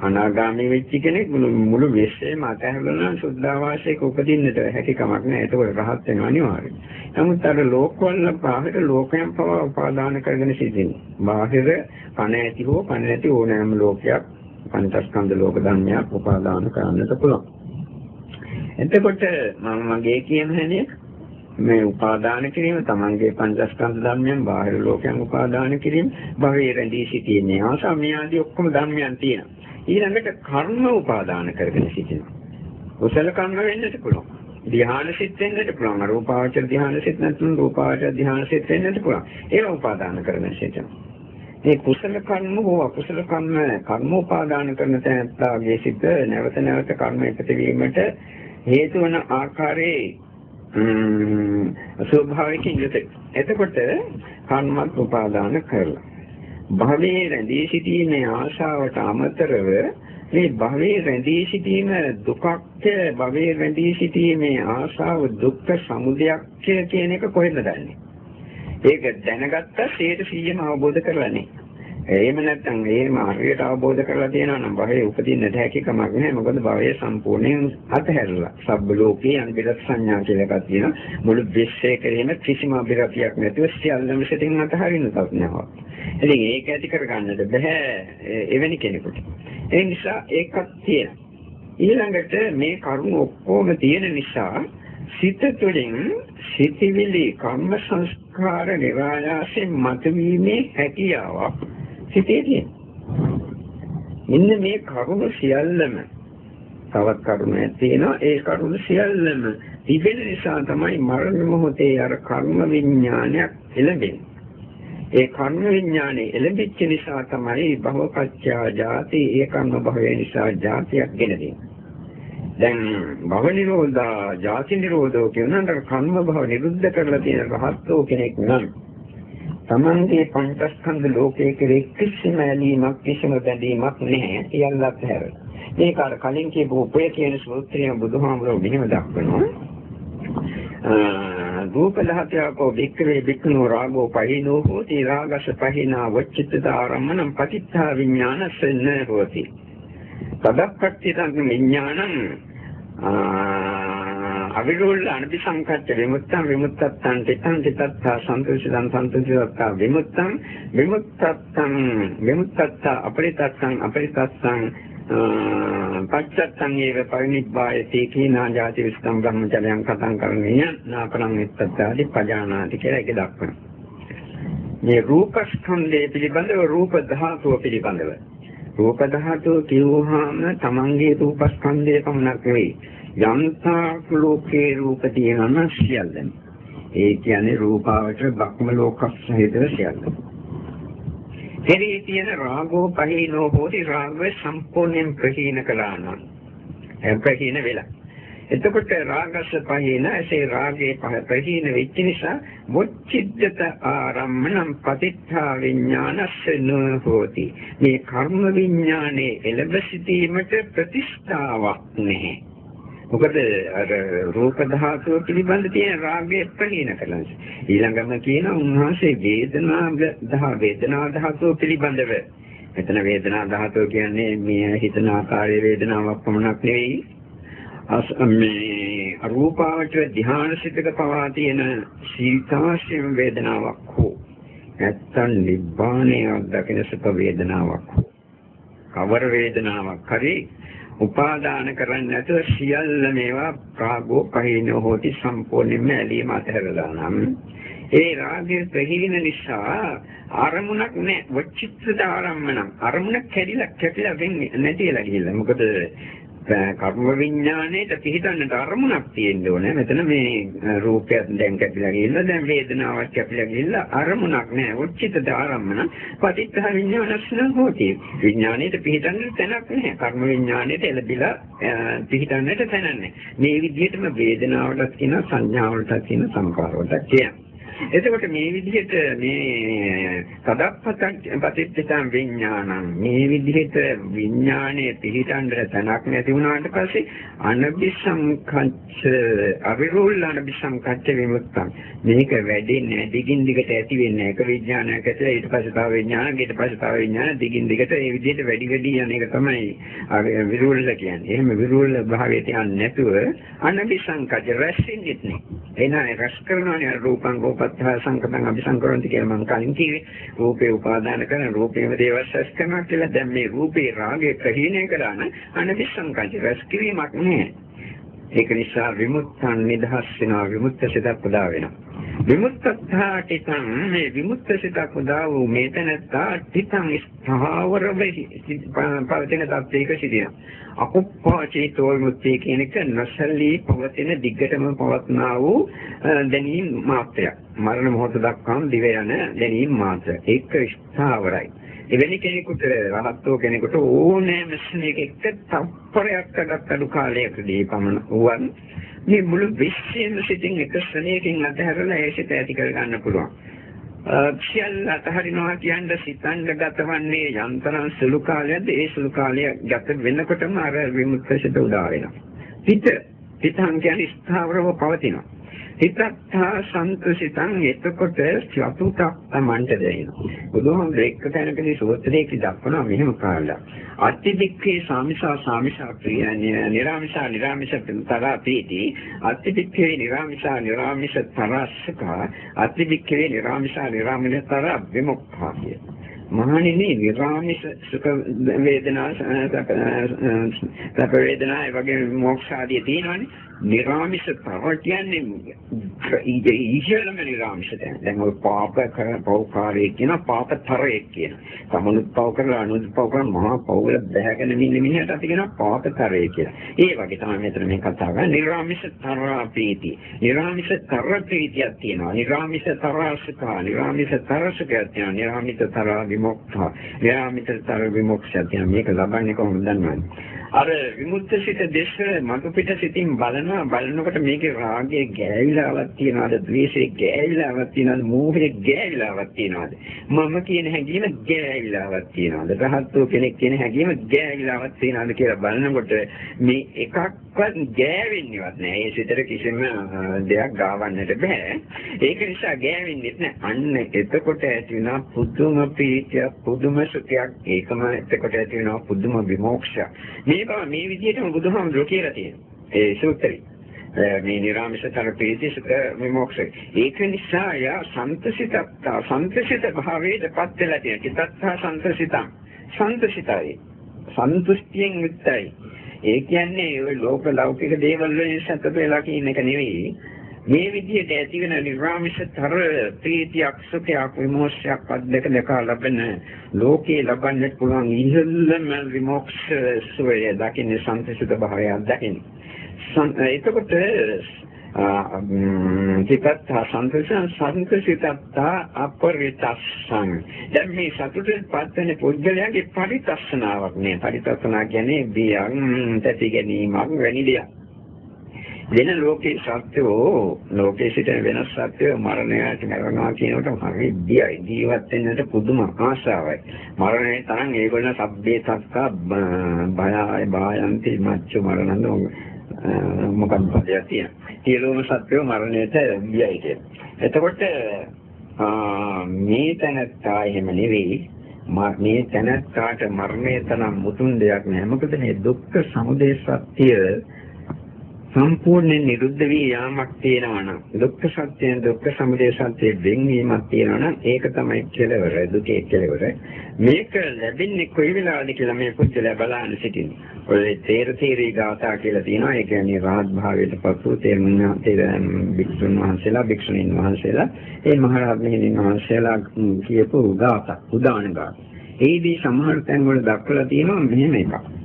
අනාගාමී වෙච්ච කෙනෙක් මුළු විශ්වයම අතහැරලා සුද්ධාවාසයක උපදින්නට හැකි කමක් නැහැ. ඒක රහත් වෙනවා අනිවාර්යයෙන්. නමුත් අර ලෝකවල බාහිර ලෝකයන් පවා උපාදාන කරගෙන සිටින්නේ. බාහිර පණ ඇති හෝ පණ නැති ඕනෑම ලෝකයක් පංචස්කන්ධ ලෝක ධර්මයක් උපාදාන කරන්නට පුළුවන්. එතකොට මම මගේ කියන හැනේ මේ උපාදාන කිරීම තමන්ගේ පංචස්කන්ධ ධර්මයන් බාහිර ලෝකයන් උපාදාන කිරීම භවයේ රැඳී සිටීමේ ආසාව මේ ආදී ඔක්කොම ධර්මයන් තියෙනවා. ඊළඟට කර්ම උපාදාන කරගෙන සිටිනවා. කුසල කර්ම වෙන්නට පුළුවන්. ධ්‍යාන සිත් වෙන්නට පුළුවන්. රූපාවචර ධ්‍යාන සිත් නැත්නම් රූපාවචර ධ්‍යාන සිත් වෙන්නට පුළුවන්. ඒවා උපාදාන කරගෙන සිටිනවා. මේ කුසල කර්ම හෝ අකුසල කර්ම කර්මෝපාදාන කරන තැනත්තාගේ සිත නැවත නැවත කර්ම එකතු වීමට හේතු වන ආකාරයේ ස්වභාවයෙන් යුතයි. එතකොට කර්මත් උපාදාන කරලා භවයේ රැඳී සිටීමේ ආශාවට අමතරව මේ භවයේ රැඳී සිටීම දුකක් භවයේ රැඳී සිටීමේ ආශාව දුක්ඛ සමුදයක් කියන එක කොහෙන්ද දන්නේ? ඒක දැනගත්තා 100%ම අවබෝධ කරලානේ. එහෙම නැත්නම් එහෙම හරියට අවබෝධ කරලා තියෙනවා නම් භවයේ උපදින්නට හැකි කමක් නැහැ. මොකද භවය සම්පූර්ණයෙන් අතහැරලා. සබ්බ ලෝකේ අනිබිරත් සංඥා කියලා එකක් තියෙනවා. මුළු විශ්වය කෙරෙහිම කිසිම අභිරතියක් නැතුව සියල්ලම සිතින් අතහරින්න තත්නවා. ඉතින් ඒක ඇති කරගන්නට බෑ එවැනි කෙනෙකුට. ඒ නිසා ඒකක් තියෙනවා. ඊළඟට මේ කරුණ ඔක්කොම තියෙන නිසා සිත තුළින් සිතිවිලි කර්ම සංස්කාර නිරායාසයෙන් මතුවීමේ හැකියාවක් සිතේ තියෙන. මෙන්න මේ කරුණ සියල්ලම තවත් කරුණක් තියෙනවා ඒ කරුණ සියල්ලම තිබෙන නිසා තමයි මරණ මොහොතේ අර කර්ම විඥානයක් එළඹෙන්නේ. ඒ කර්ම විඥානේ එළඹෙච්ච නිසා තමයි භවපච්චා ජාති ඒ කර්ම භවය නිසා ජාතියක් ගෙන දෙන්නේ. දැන් භව නිරෝධා ජාති නිරෝධෝ කියනකට කර්ම භව නිරුද්ධ කරලා තියෙන රහත්ෝ කෙනෙක් නම් තමන්ගේ පංචස්කන්ධ ලෝකයේ කෙරෙහි කිසිම ඇලීමක් කිසිම බැඳීමක් නැහැ සියල්ලත් හැරලා. මේක අර කලින් කියපු උපය කියන සූත්‍රයේ බුදුහාමුදුරුවෝ මෙහෙම දක්වනවා. රූප දහතයකෝ වික්‍රේ වික්නෝ රාගෝ පහිනෝ හෝති රාගස පහිනා වච්චිතද ආරම්මනම් පතිත්තා විඥානසෙන්න හෝති. තදක්කට්ඨිතං විඥානං අවිරෝල්ල අනිසංකච්ඡ විමුක්තං විමුක්තත්තං තිතං තිතත්තා සන්තුෂිතං සන්තුෂිතත්තා විමුක්තං විමුක්තත්තං විමුක්තත්තා අපරිතත්තං අපරිතත්තං පච්චත්තං ඒව පරිනිබ්බායති කීනා ජාති විස්තම් බ්‍රහ්මචර්යං කතං කරණීය නාපරං විත්තත්තාදි පජානාති කියලා ඒක දක්වනවා. මේ රූපස්කන්ධය පිළිබඳව රූප ධාතුව පිළිබඳව රූප ධාතුව කියවහම තමන්ගේ රූපස්කන්ධය පමණක් නෙවෙයි යම්තා ලෝකේ රූප තියෙනවා සියල්ලම. ඒ කියන්නේ රූපාවචර බක්ම ලෝකස් සහිතව සියල්ලම. එහි තියෙන රාගෝ පහිනෝ හෝති රාගය සම්පූර්ණයෙන් ප්‍රහීන කළා නම් ප්‍රහීන වෙලා. එතකොට රාගස පහින එසේ රාගේ පහ ප්‍රහීන වෙච්ච නිසා මුච්චිද්දත ආරම්මනම් පතිත්ථා විඥානස්ස නොහෝති. මේ කර්ම විඥානේ එළඹ සිටීමට ප්‍රතිස්ථාවක් නැහැ. මොකද අර රූප ධාතුව පිළිබඳ තියෙන රාගය ප්‍රහීන කරනවා. ඊළඟම කියන උන්වහන්සේ වේදනා දහ වේදනා ධාතුව පිළිබඳව. මෙතන වේදනා ධාතුව කියන්නේ මේ හිතන ආකාරයේ වේදනාවක් පමණක් නෙවෙයි. අස් මේ රූපාවචර ධ්‍යාන සිතක පවා තියෙන සීතාශ්‍රම වේදනාවක් හෝ නැත්තම් නිබ්බාණය දකින සුඛ වේදනාවක් හෝ. කවර වේදනාවක් හරි උපාදාන කරන්නේ නැතුව සියල්ල මේවා රාගෝ පහිනෝ හොති සම්පූර්ණයෙන්ම ඇලීම අතහැරලා නම් ඒ රාගය ප්‍රහීන නිසා අරමුණක් නැහැ වචිත්ත ආරම්මනම් අරමුණ කැඩිලා කැපිලා වෙන්නේ නැතිලා ගිහිල්ලා. මොකද කර්ම විඥාණයට පිටින්නට අරමුණක් තියෙන්න ඕනේ. මෙතන මේ රූපයක් දැන් කැපිලා ගිහිල්ලා දැන් වේදනාවක් කැපිලා ගිහිල්ලා අරමුණක් නෑ. උච්චිත ආරම්මන පටිච්ච විඥානස්න හොති. විඥාණයට පිටින්නට තැනක් නෑ. කර්ම විඥාණයට එළබිලා පිටින්නට තැන නෑ. මේ විදිහටම වේදනාවටත් කියන සංඥාවලටත් කියන සංකාරවලටත් කියන එතකොට මේ විදිහට මේ සදප්පතං පටිච්චසම් විඥානං. මේ විදිහට විඥානයේ පිහිටන්න තැනක් නැති වුණාට පස්සේ අනබිසංකච්ඡ අවිරෝල් අනබිසංකච්ඡ විමුක්තං. මේක වැඩින්නේ දිගින් දිගට ඇති වෙන්නේ එක විඥානයක් ඇතුළේ ඊට පස්සේ තව විඥානයක් ඊට පස්සේ තව විඥාන දිගින් දිගට මේ විදිහට වැඩි වැඩි යන එක තමයි විරෝල කියන්නේ. එහෙම විරෝල භාවයට යන්නේ නැතුව අනබිසංකච්ඡ රැස්ින්නෙත් නේ. එනහනේ රැස් කරනවානේ රූපං රූප පත්‍යා සංකතං අபிසංකරන්ති කියලා මම කලින් කිව්වේ. රූපේ උපාදාන කරන රූපේම දේවස්සස් කරනවා කියලා. දැන් මේ රූපේ රාගය ප්‍රහීණය කරා නම් අනිසංකල්ප රැස් කිරීමක් නෑ ඒක නිසා විමුක්තන් නිදහස් වෙනවා විමුක්ත සිතක් උදා වෙනවා. විමුක්තත්ථාටිතං මේ විමුක්ත සිතක් උදා වූ මේ තැනත්තා ටිතං ස්ථාවර වෙහි පවතින තත්ත්වයක සිටිනවා. අකුප්පාචේතෝ විමුක්තිය කියන එක නොසලී පවතින දිග්ගටම පවත්නා වූ දැනීම් මාත්‍රයක්. මරණ මොහොත දක්වාම දිව යන දැනීම් මාත්‍ර ඒක ස්ථාවරයි. එවැනි කෙනෙකුට රහත්ෝ කෙනෙකුට ඕනෑම ස්නේහයක එක තප්පරයක්කට අඩු කාලයකදී පමණ වුවන් මේ මුළු විශ්වයේම සිටින් එක ස්නේහකින් අතහැරලා ඒ සිත ඇති කර ගන්න පුළුවන්. සියල්ල අතහරිනවා කියන්න සිතන්න ගතවන්නේ යන්තරන් සුළු කාලයක්ද ඒ සුළු කාලය ගත වෙනකොටම අර විමුක්ත සිත උදා වෙනවා. හිත හිතන් කියන්නේ ස්ථාවරව පවතිනවා. හිතත් හා සන්තසිතං එතකොට චතුතක් තමන්ට දැනෙනවා. බුදුහාමුදුරේ එක්ක තැනකදී සූත්‍රයේක දක්වනවා මෙහෙම කාරණා. අත්තිදික්ඛේ සාමිසා සාමිසා ප්‍රිය නිරාමිසා නිරාමිස තරා පීති අත්තිදික්ඛේ නිරාමිසා නිරාමිස තරස්සක අත්තිදික්ඛේ නිරාමිසා නිරාමිස තරා විමුක්ඛා කිය. මහණෙනි විරාමිස සුඛ වේදනා සැප වේදනා ඒ වගේ මොක්ෂ ආදී තියෙනවානේ නිරාමිස තව කියන්නේ ඉහිලම නිරාමිස දැන් දැන් ඔය පාප කර පෞකාරයේ කියන පාපතරයේ කියන තමනුත් පව කරලා අනුත් පව කරන මහා පවුල බැහැගෙන ඉන්න මිනිහට අපි කියන පාපතරයේ කියලා. ඒ වගේ තමයි මෙතන මේ කතාව කරන්නේ නිරාමිස තරා ප්‍රීති. නිරාමිස තර ප්‍රීතියක් තියෙනවා. නිරාමිස තරසක නිරාමිස තරසක තියෙනවා. නිරාමිස තර විමුක්ත. නිරාමිස තර විමුක්තිය තියෙනවා. මේක ලබන්නේ කොහොමද දන්නවද? අර විමුක්ත සිත දෙස මතු පිට සිතින් බලනවා බලනකොට මේකේ රාගයේ ගෑවිලාවක් තියනවාද? ද්වේෂයේ ගෑවිලාවක් තියනවාද? මෝහයේ ගෑවිලාවක් තියනවාද? මම කියන හැඟීම ගෑවිලාවක් තියනවාද? රහත්ෝ කෙනෙක් කියන හැඟීම ගෑවිලාවක් තියනවාද කියලා බලනකොට මේ එකක්වත් ගෑවෙන්නේවත් නෑ. ඒ සිතට කිසිම දෙයක් ගාවන්නට බෑ. ඒක නිසා ගෑවෙන්නේ නැහැ අන්න එතකොට ඇති වෙනා පුදුම ප්‍රීතියක් පුදුම සුඛයක්. ඒකම එතකොට ඇති වෙනා පුදුම විමෝක්ෂයක්. මේ මේ බව මේ විදිහටම බුදුහාමුදුරුවෝ කියලා තියෙනවා. ඒ සූත්‍රය. මේ නිරාමිෂතර ප්‍රීතිසුඛ විමුක්ෂය. ඒක නිසා යා සන්තසිතක් සන්තසිත භාවයටපත් වෙලා තියෙන. කිතත්තා සන්තසිතං. සන්තසිතයි. සන්තුෂ්ටියෙන් යුක්තයි. ඒ කියන්නේ ඔය ලෝක ලෞකික දේවල් වලින් සතුට වෙලා කියන එක නෙවෙයි. මේ විදිහට ඇතිවෙන නිර්වාමිෂතර ප්‍රීතියක් සුඛයක් විමෝක්ෂයක් අධ්‍යක දෙක ලැබෙන ලෝකේ ලබන්නට පුළුවන් ඉහළම විමෝක්ෂ සුවය දකින්න සන්තසිත භාවයක් දකින්න. එතකොට චිතත් සන්තසං සන්තසිතත් අපරිතස්සං. දැන් මේ සතුටෙන් පත්වෙන පුද්ගලයාගේ පරිතස්සනාවක් නේ. පරිතස්සනා කියන්නේ බියන් තැති ගැනීමක් වැනි දෙයක්. වෙන ලෝකේ සත්‍යෝ ලෝකේ සිටින වෙනස් සත්‍යෝ මරණයට මරනවා කියනකොට හරි බියයි ජීවත් වෙන්නට පුදුම ආශාවයි මරණය තරම් ඒගොල්ලන් සබ්බේ සත්තා බයයි බායන්ති මච්ච මරණන්ද මොකක්ද බය තියෙන සියලුම සත්‍යෝ මරණයට බියයි කියන. එතකොට මේ තැනත්තා එහෙම නෙවෙයි. මේ තැනත්තාට මරණය තරම් මුතුන් දෙයක් නෑ. මොකද මේ දුක්ඛ සමුදය සත්‍ය සම්පූර්ණයෙන් නිරුද්ධ වී යාමක් තියෙනවා නම් දුක්ඛ සත්‍යයෙන් දුක්ඛ සමුදය සත්‍යයෙන් වෙන්වීමක් තියෙනවා නම් ඒක තමයි කෙලවර දුකේ කෙලවර. මේක ලැබෙන්නේ කොයි වෙලාවද කියලා මේ පුද්ගලයා බලන්න සිටින්නේ? ඔය තේර තේරී ගාථා කියලා තියෙනවා. ඒ කියන්නේ රාහත් භාවයට පසු තේරුණා තේර භික්ෂුන් වහන්සේලා භික්ෂුණීන් වහන්සේලා ඒ මහරහත් මෙහෙණින් වහන්සේලා කියපු ගාථා උදාන ගාථා. ඒදී සමහර තැන් වල දක්වලා තියෙනවා මෙහෙම එකක්.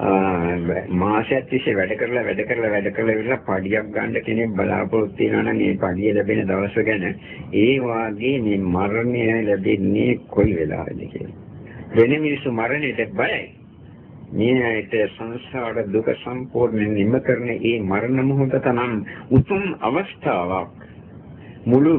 මාසයක් තිස්සේ වැඩ කරලා වැඩ කරලා වැඩ කරලා ඉවරලා පඩියක් ගන්න කෙනෙක් බලාපොරොත්තු වෙනවා නම් ඒ පඩිය ලැබෙන දවස ගැන ඒ වාගේ මේ මරණය ලැබෙන්නේ කොයි වෙලාවද කියලා. වෙන මිනිස්සු මරණයට බයයි. මේ ඇයිට සංසාර දුක සම්පූර්ණයෙන් නිම කරන ඒ මරණ මොහොත තනම් උතුම් අවස්ථාවක්. මුළු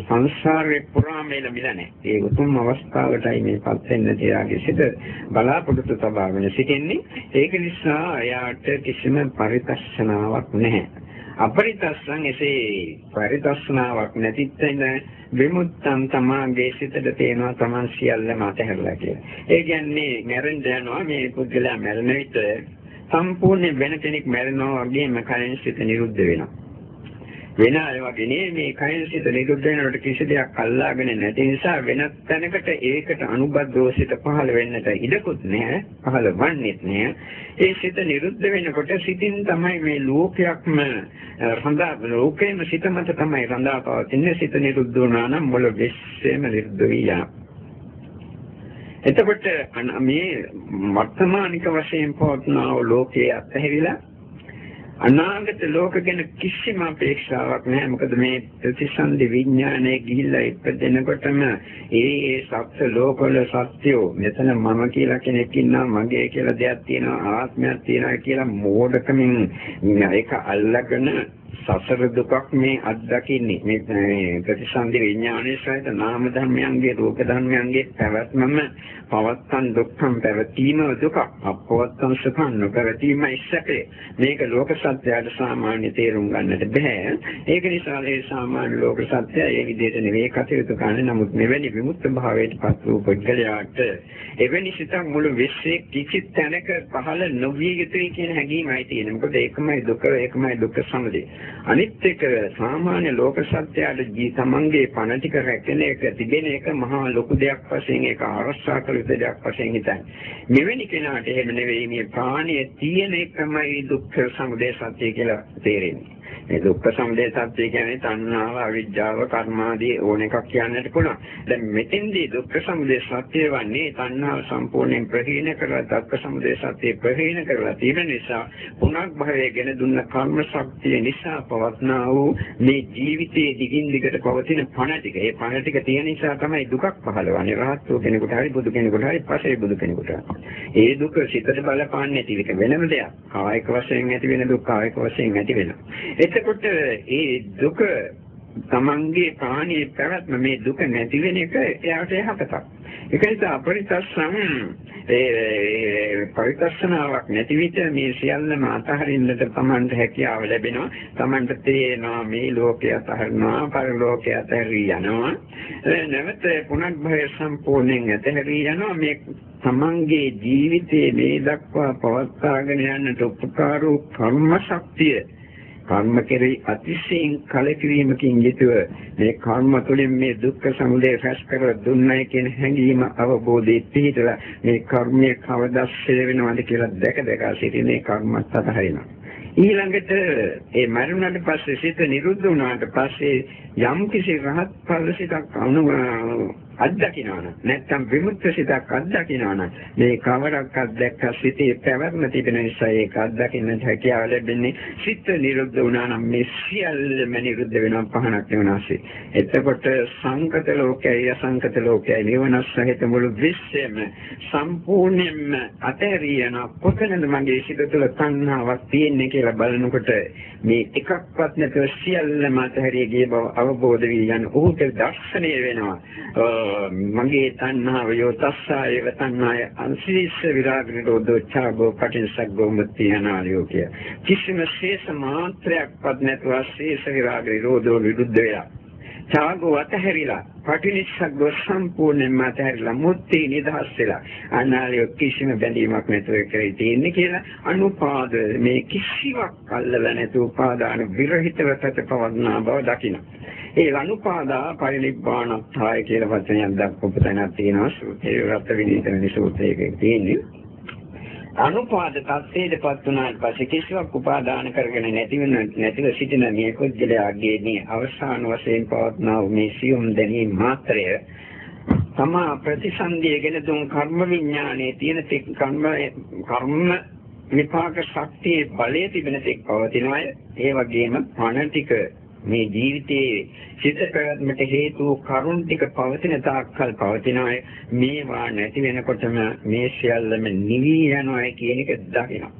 සංසාරේ පුරාම ලැබිලානේ. ඒ උතුම් අවස්ථාවටයි මේපත් වෙන්න තියාගේ සිට බලාපොරොත්තු තබාගෙන සිටින්නේ. ඒක නිසා එයාට කිසිම පරිතස්සනාවක් නැහැ. අපරිතස්සන් එසේ පරිතස්සනාවක් නැතිවෙන විමුක්තම් තමාගේ සිතට තේනවා තමන් සියල්ලම අතහැරලා කියලා. ඒ කියන්නේ මැරෙන්න යනවා මේ පුද්ගලයා මැරෙන විට සම්පූර්ණ වෙන කෙනෙක් මැරෙනවා වගේම කලින් සිත නිරුද්ධ වෙනවා. වෙන අය වගේ නේ මේ කයින් සිත නිරුද්ධ වෙනකොට කිසි දෙයක් අල්ලාගෙන නැති නිසා වෙනත් තැනකට ඒකට අනුබද්ධව සිත පහළ වෙන්නට ඉඩකුත් නැහැ පහළ වන්නේත් නැහැ. ඒ සිත නිරුද්ධ වෙනකොට සිතින් තමයි මේ ලෝකයක්ම රඳා ලෝකයේම සිත මත තමයි රඳා පවතින්නේ. සිත නිරුද්ධ වුණා නම් මොළ විශ්වයම නිරුද්ධ වියා එතකොට මේ වර්තමානික වශයෙන් පවත්නා ලෝකයේ අත්හැරිලා අනාගත ලෝක ගැන කිසිම අපේක්ෂාවක් නැහැ. මොකද මේ ප්‍රතිසන්දි විඥානයේ ගිහිල්ලා ඉපදෙනකොටම ඒ ඒ සත්‍ය ලෝකවල සත්‍යෝ මෙතන මම කියලා කෙනෙක් ඉන්නවා මගේ කියලා දෙයක් තියෙනවා ආත්මයක් තියෙනවා කියලා මෝඩකමින් ඒක අල්ලගෙන සසර දුකක් මේ අත්දකින්නේ මේ ප්‍රතිසන්දි විඥානයේ සහිත නාම ධර්මයන්ගේ රූප ධර්මයන්ගේ පැවැත්මම පවත්තන් දුක්ඛම් පැවතීම දුක අපවත්තන් සුඛං නොපැවතීම ඉස්සකේ. මේක ලෝක සත්‍යයට සාමාන්‍ය තේරුම් ගන්නට බෑ. ඒක නිසා ඒ සාමාන්‍ය ලෝක සත්‍යය ඒ විදිහට නෙවෙයි කටයුතු කරන්නේ. නමුත් මෙවැනි විමුක්ත භාවයට පත් වූ පුද්ගලයාට එවැනි සිතක් මුළු විශ්වයේ කිසි තැනක පහළ නොවිය යුතුයි කියන හැඟීමයි තියෙන්නේ. මොකද ඒකමයි දුක ඒකමයි දුක්ඛ සමුදය. අනිත් එක සාමාන්‍ය ලෝක සත්‍යයට ජී තමන්ගේ පණ ටික රැකෙන එක තිබෙන එක මහා ලොකු දෙයක් වශයෙන් ඒක ආරක්ෂා කළ යුතු දෙයක් වශයෙන් හිතන්නේ. මෙවැනි කෙනාට එහෙම නෙවෙයි මේ ප්‍රාණය තියෙන එකමයි දුක්ඛ සමුදය සත්‍ය කියලා තේරෙන්නේ. මේ දුක්ඛ සමුදය සත්‍ය කියන්නේ තණ්හාව, අවිජ්ජාව, කර්මාදී ඕන එකක් කියන්නට පුළුවන්. දැන් මෙතෙන්දී දුක්ඛ සමුදය සත්‍ය වන්නේ තණ්හාව සම්පූර්ණයෙන් ප්‍රහීන කරලා දුක්ඛ සමුදය සත්‍ය ප්‍රහීන කරලා තියෙන නිසා පුනක් භවයේ ගෙන දුන්න කර්ම ශක්තිය නිසා පවත්නා වූ මේ ජීවිතයේ දිගින් දිගට පවතින පණ ටික. ඒ පණ ටික තියෙන නිසා තමයි දුකක් පහළවන්නේ. රහත් වූ කෙනෙකුට හරි බුදු කෙනෙකුට හරි පසේ බුදු කෙනෙකුට. ඒ දුක සිතට බලපාන්නේ නැති එක වෙනම දෙයක්. කායික වශයෙන් ඇති වෙන දුක් කායික වශයෙන් ඇති වෙනවා. එතකොට ඒ දුක තමන්ගේ ප්‍රාණයේ පැවැත්ම මේ දුක නැති වෙන එක එයාට යහපතක්. ඒක නිසා අපරිත්‍ස්සම් ඒ පරිත්‍ස්සනාවක් නැති විට මේ සියල්ලම අතහරින්නට තමන්ට හැකියාව ලැබෙනවා. තමන්ට තේරෙනවා මේ ලෝකය අතහරිනවා, පරලෝකය අතහැරී යනවා. නැවත පුනර්භවය සම්පූර්ණයෙන් අතහැරී යනවා. මේ තමන්ගේ ජීවිතයේ මේ දක්වා පවත්වාගෙන යන්නට උපකාර වූ කර්ම ශක්තිය කර්ම කෙරෙහි අතිශයින් කලකිරීමකින් යුතුව මේ කර්ම තුළින් මේ දුක්ඛ සමුදය රැස් කර දුන්නයි කියන හැඟීම අවබෝධයේ පිහිටලා මේ කර්මයේ කවදා ශේර වෙනවද කියලා දැක දැක සිටින මේ කර්මත් අතහරිනවා. ඊළඟට ඒ මරුණාට පස්සේ සිත නිරුද්ධ වුණාට පස්සේ යම් කිසි රහත් ඵල සිතක් අනු අත්දකින්නවනම් නැත්නම් විමුක්ත සිතක් අත්දකින්නවනම් මේ කවරක් අත්දැක්ක සිතේ පැවැත්ම තිබෙන නිසා ඒක අත්දකින්නට හැකියාව ලැබෙන්නේ සිත නිරුද්ධ වුණා නම් මේ සියල්ලම නිරුද්ධ වෙනවා පහනක් වෙනවාසේ එතකොට සංකත ලෝකයයි අසංකත ලෝකයයි නිවන සහිත මුළු විශ්වයම සම්පූර්ණයෙන්ම අතහැරියන කොතනද මගේ සිත තුළ තණ්හාවක් තියෙන්නේ කියලා බලනකොට මේ එකක්වත් නැතුව සියල්ලම අතහැරිය ගිය බව අවබෝධ වී යන ඌට දර්ශනය වෙනවා. මගේ තණ්හාව යෝ තස්සායව තණ්හාය අංශීස විරාග නිරෝධෝ ඡාගෝ පටිසග්ගෝ මුක්ති අනාලයෝ කිය. කිසිම ශේෂ මාත්‍රයක්වත් නැතුව ශේෂ විරාග නිරෝධෝ විරුද්ධ වෙලා ඡාගෝ අතහැරිලා පටිනිස්සග්ගෝ සම්පූර්ණයෙන්ම අතහැරිලා මුක්ති නිදහස් වෙලා අනාලයෝ කිසිම බැඳීමක් නැතුව කරේ තියෙන්නේ කියලා අනුපාද මේ කිසිවක් අල්ලලා නැතුව උපාදාන විරහිතව පැතපවන්නා බව දකින්න ඒ අනුපාදා පරිනිබ්බානත්ථාය කියලා වචනයක් දක්වපු තැනක් තියෙනවා. සූත්‍රයේ රත් විනීතන සූත්‍රයේ තියෙන්නේ. අනුපාද තත්ත්වයටපත් වුණාට පස්සේ කිසිවක් උපාදාන කරගෙන නැති වෙන නැතිව සිටින මේ කුජලයාගේ මේ අවසාන වශයෙන් පවත්නා මේ සියුම් දැනීම මාත්‍රය තමා ප්‍රතිසන්දියගෙන දුන් කර්ම විඥානයේ තියෙන තෙක් කර්ම කර්ම විපාක ශක්තියේ බලය තිබෙන තෙක් පවතිනවා ඒ වගේම පණ ටික මේ ජීවිතයේ සිත පැවැත්මට හේතු කරුණ ටික පවතින තාක්කල් පවතිනවා මේවා නැති වෙනකොටම මේ සියල්ලම නිවි යනවා කියන එක දකිනවා.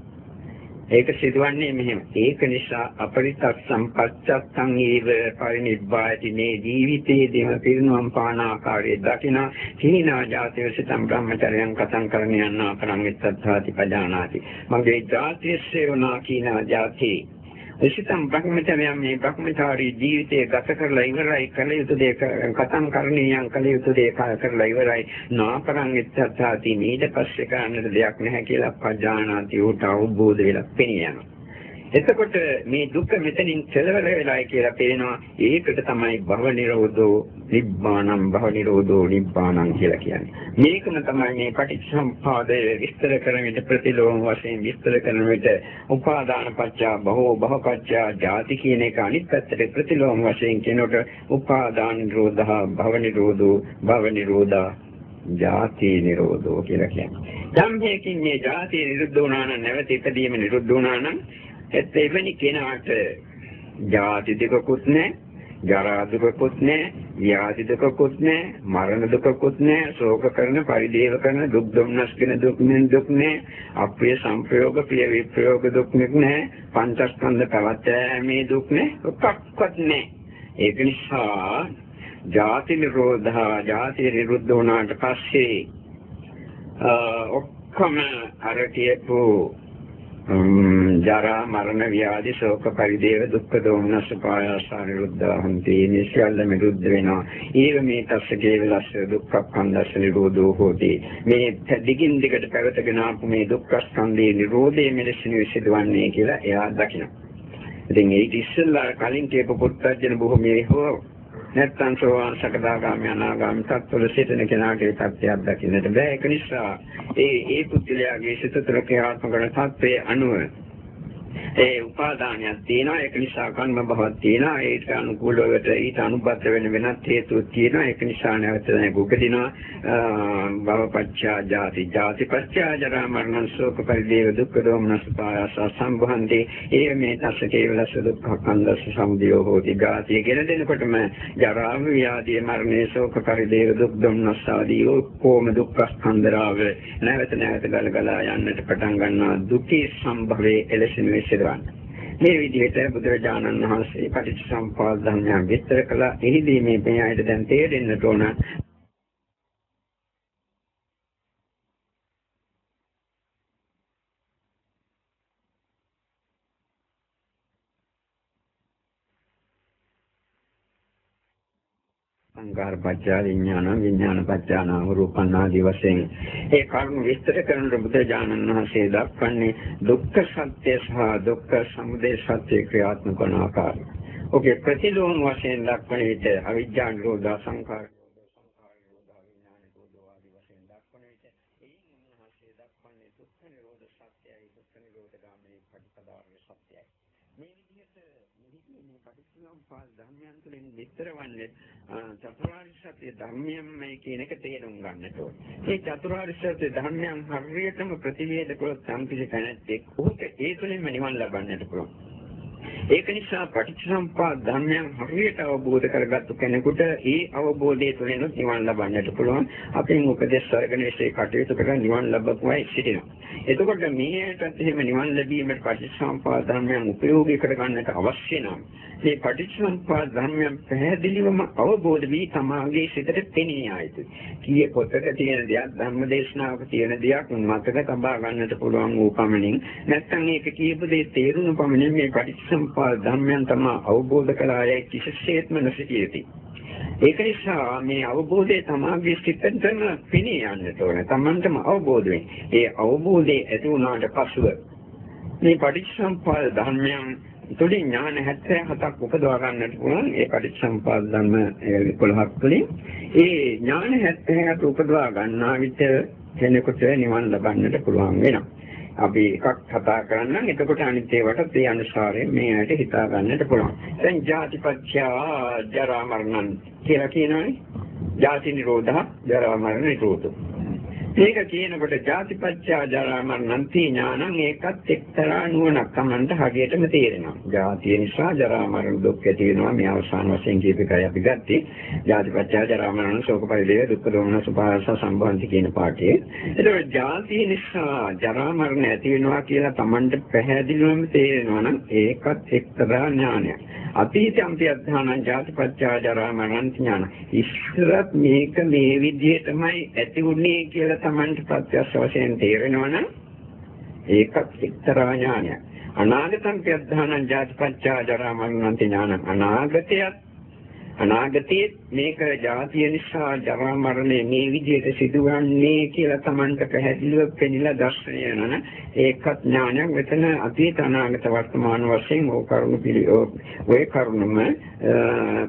ඒක සිදුවන්නේ මෙහෙම. ඒක නිසා අපරිතක් සම්පච්චත්තං ඊව පරිනිබ්බායති. මේ ජීවිතයේදීම පිරිනුවම් පාන ආකාරයේ දකිනා හීනා ජාතිය සිතම් බ්‍රහ්මචර්යයන් කතං කරණ යනවා කරන් විත්තත්වාති පජානාති. මගේ ජාතිය සේවනා කීනා ජාතිය එසිතම් බ්‍රහ්මචර්යයන් මේ බ්‍රහ්මචාරී ජීවිතය ගත කරලා ඉවරයි කල යුතු දේ කතං කරණීයන් කල යුතු දේ කරලා ඉවරයි. නාපරං ඉත්තත්තාති ඊට පස්සේ කරන්නට දෙයක් නැහැ කියලා පජානාති උට අවබෝධ වෙලා පෙනියනවා එතකොට මේ දුක මෙතනින් කෙලවර වෙලායි කියලා පේනවා. ඒකට තමයි භව නිරෝධෝ නිබ්බානම් භව නිරෝධෝ නිබ්බානම් කියලා කියන්නේ. මේකම තමයි මේ පටිච්චසමුපාදය විස්තර කරන විට ප්‍රතිලෝම වශයෙන් විස්තර කරන විට උපාදාන පත්‍යා භවෝ භව පත්‍යා ජාති කියන එක අනිත් පැත්තට ප්‍රතිලෝම වශයෙන් කියනකොට උපාදාන නිරෝධා භව නිරෝධෝ භව නිරෝධා ජාති නිරෝධෝ කියලා කියන්නේ. යම් හේකින් මේ ජාති නිරුද්ධ වුණා නම් නැවත ඉපදීම නිරුද්ධ වුණා නම් ඒත් එවැනි කෙනාට ජාති දෙකකුත් නැහැ ජරා දුකකුත් නැහැ, ව්‍යාධි දුකකුත් නැහැ, මරණ දුකකුත් නැහැ, ශෝක කරන, පරිදේව කරන, දුක් දුම්නස් කියන දුක් දුක් නැහැ, අප්‍රිය සංප්‍රයෝග, ප්‍රිය විප්‍රයෝග දුක් නැහැ, පංචස්කන්ධ පැවැත්මේ දුක් නැහැ, ඔක්කොක්වත් නැහැ. ඒක නිසා ජාති නිරෝධා, ජාති නිරුද්ධ වුණාට පස්සේ ඔක්කොම අර කියපු ජරා මරණ ව්‍යාධි ශෝක පරිදේව දුක්ඛ දෝමනස් පායාස නිරුද්ධහන්ති නිශ්චල්ල නිරුද්ධ වෙනවා ඊව මේ තස්සකේ විලස්ස දුක්ඛ කන්දස් නිරෝධෝ හෝති මේ දිගින් දිගට පැවතගෙන ආපු මේ දුක්ඛ ස්කන්ධේ නිරෝධය මෙලෙසින් විසිදවන්නේ කියලා එයා දකිනවා. ඉතින් ඒක ඉස්සෙල්ලා කලින් කියපු පුත්තජන බොහෝ මේ හෝ නැත්තම් සෝවාන් සකදාගාමී අනාගාමී තත්ත්වවල සිටින කෙනාට ඒ තත්ත්වයක් දකින්නට බෑ. ඒක නිසා ඒ ඒ පුද්ගලයාගේ සිත තුළ ක්‍රියාත්මක කරන තත්ත්වයේ අනුව ඒ උපාදානයක් තියෙනවා. ඒක නිසා කර්ම භවක් තියෙනවා. ඒට අනුකූලවට ඊට අනුබද්ධ වෙන වෙනත් හේතුත් තියෙනවා. ඒක නිසා නැවත දැන් උපදිනවා භවපච්චා ජාති ජාති පච්චා ජරා මරණ ශෝක පරිදේව දුක්ඛ දෝමනස් පායස සම්භවන්ති ඒ මේ තස්ස කේවලස දුක්ඛ කන්දස සම්දියෝ හෝති ගාතිය කියන දෙනකොටම ජරා ව්‍යාධි මරණේ ශෝක පරිදේව දුක් දෝමනස් ආදී කොම දුක්ඛ ස්කන්ධරාව නැවත නැවත ගලගලා යන්නට පටන් ගන්නවා. දුකේ සම්භවයේ එලෙසින් විශ්ලේෂණය මේ විදිහට බුදුරජාණන් වහන්සේ පටිච්චසමුප්පාද ධර්මයන් විස්තර කළා. එහිදී මේ මේ ආයත දැන් තේරෙන්නට ඕන සංකාර පත්‍ය විඥාන විඥාන පත්‍ය නාම රූපං ආදී වශයෙන් ඒ කර්ම විස්තර කරන බුදුජානන් වහන්සේ දක්වන්නේ දුක්ඛ සත්‍ය සහ දුක්ඛ සමුදය සත්‍ය ක්‍රියාත්මක වන ආකාරය. ඔකේ ප්‍රතිලෝම වශයෙන් දක්වන විට අවිජ්ජා නිරෝධ සංකාර ධර්මයන් තුළින් විස්තර වන්නේ චතුරාර්ය සත්‍ය ධර්මයන්මයි කියන එක තේරුම් ගන්නට ඕනේ. මේ චතුරාර්ය සත්‍ය ධර්මයන් හරියටම ප්‍රතිවේධ කළොත් සම්පිලි කෙනෙක් උහුට ඒ තුළින්ම නිවන් ලබන්නට පුළුවන්. ඒක නිසා පටිච්චසමුප්පාද ධර්මයන් හරියට අවබෝධ කරගත්තු කෙනෙකුට ඒ අවබෝධය තුළින් නිවන් ලබන්නට පුළුවන්. අපෙන් උපදේශ අරගෙන ඒ කටයුතු කරලා නිවන් ලබපුවයි සිටිනවා. එතකොට මේකටත් එහෙම නිවන් ලැබීමට පටිච්චසමුප්පාද ධර්මයන් උපයෝගී කරගන්නට අවශ්‍ය නම් මේ පටිච්චසමුප්පාද ධර්මයන් පැහැදිලිවම අවබෝධ වී තමාගේ සිතට පෙනී ආයුතු. කීයේ පොතක තියෙන දෙයක් ධර්මදේශනාවක තියෙන දෙයක් මතක තබා ගන්නට පුළුවන් වූ පමණින් නැත්නම් ඒක කියපු දේ තේරුණු පමණින් මේ පටිච්චසමුප්පාද සම්පා ධර්මයන් තමයි අවබෝධ කළායයි කිසිසේත්ම නොසිතියති. ඒක නිසා මේ අවබෝධය තමාගේ සිතෙන්ම පිණී යන්නට ඕන. තමන්ටම අවබෝධ වෙන්නේ. ඒ අවබෝධය ඇති වුණාට පසුව මේ පටිච්චසමුප්පාද ධර්මයන් තුළින් ඥාන 77ක් උපදවා ගන්නට පුළුවන්. ඒ පටිච්චසමුප්පාද ධර්ම 11ක් තුළින් ඒ ඥාන 77 උපදවා ගන්නා විට කෙනෙකුට නිවන් ලබන්නට පුළුවන් වෙනවා. අපි එකක් කතා කරන්නම් එතකොට අනිත් ඒවාට ඒ අනුසාරයෙන් මේ ඇයිට හිතා ගන්නට පුළුවන්. දැන් ජාතිපත්‍යා ජරා මරණං කියලා කියනවනේ. ජාති නිරෝධා ජරා මරණ නිරෝධෝ. මේක කියනකොට ජාතිපච්චා ජරා මරණං තී ඥානං ඒකත් එක්තරා නුවණක් Tamanට හරියටම තේරෙනවා. ජාතිය නිසා ජරා මරණ දුක් ඇති වෙනවා. මේ අවසාන වශයෙන් කියප එකයි අපි ගත්තේ. ජාතිපච්චා ජරා මරණ ශෝක පරිදේව දුක්ඛ දෝමන සුභාස සම්බන්ධි කියන පාඩේ. එතකොට ජාතිය නිසා ජරා මරණ ඇති වෙනවා කියලා Tamanට පැහැදිලිවම තේරෙනවා නම් ඒකත් එක්තරා ඥානයක්. අතීතම්පි අධ්‍යානං ජාතිපච්චා ජරා මරණ ඥාන. ඉස්සරත් මේක මේ විදිහටමයි ඇති වුණේ කියලා Tamanට ප්‍රත්‍යක්ෂ වශයෙන් තේරෙනවනම් ඒකත් එක්තරා ඥානයක්. අනාගතම්පි අධ්‍යානං ජාතිපච්චා ජරා මරණ ඥාන. අනාගතයත් අනාගතයේ මේක ජාතිය නිසා ජරා මරණය මේ විදිහට සිදුවන්නේ කියලා Tamanට පැහැදිලිව පෙනිලා දර්ශනය වෙනන ඒකත් ඥානයක් මෙතන අතීත අනාගත වර්තමාන වශයෙන් ඕ කරුණු පිළි ඔය කරුණම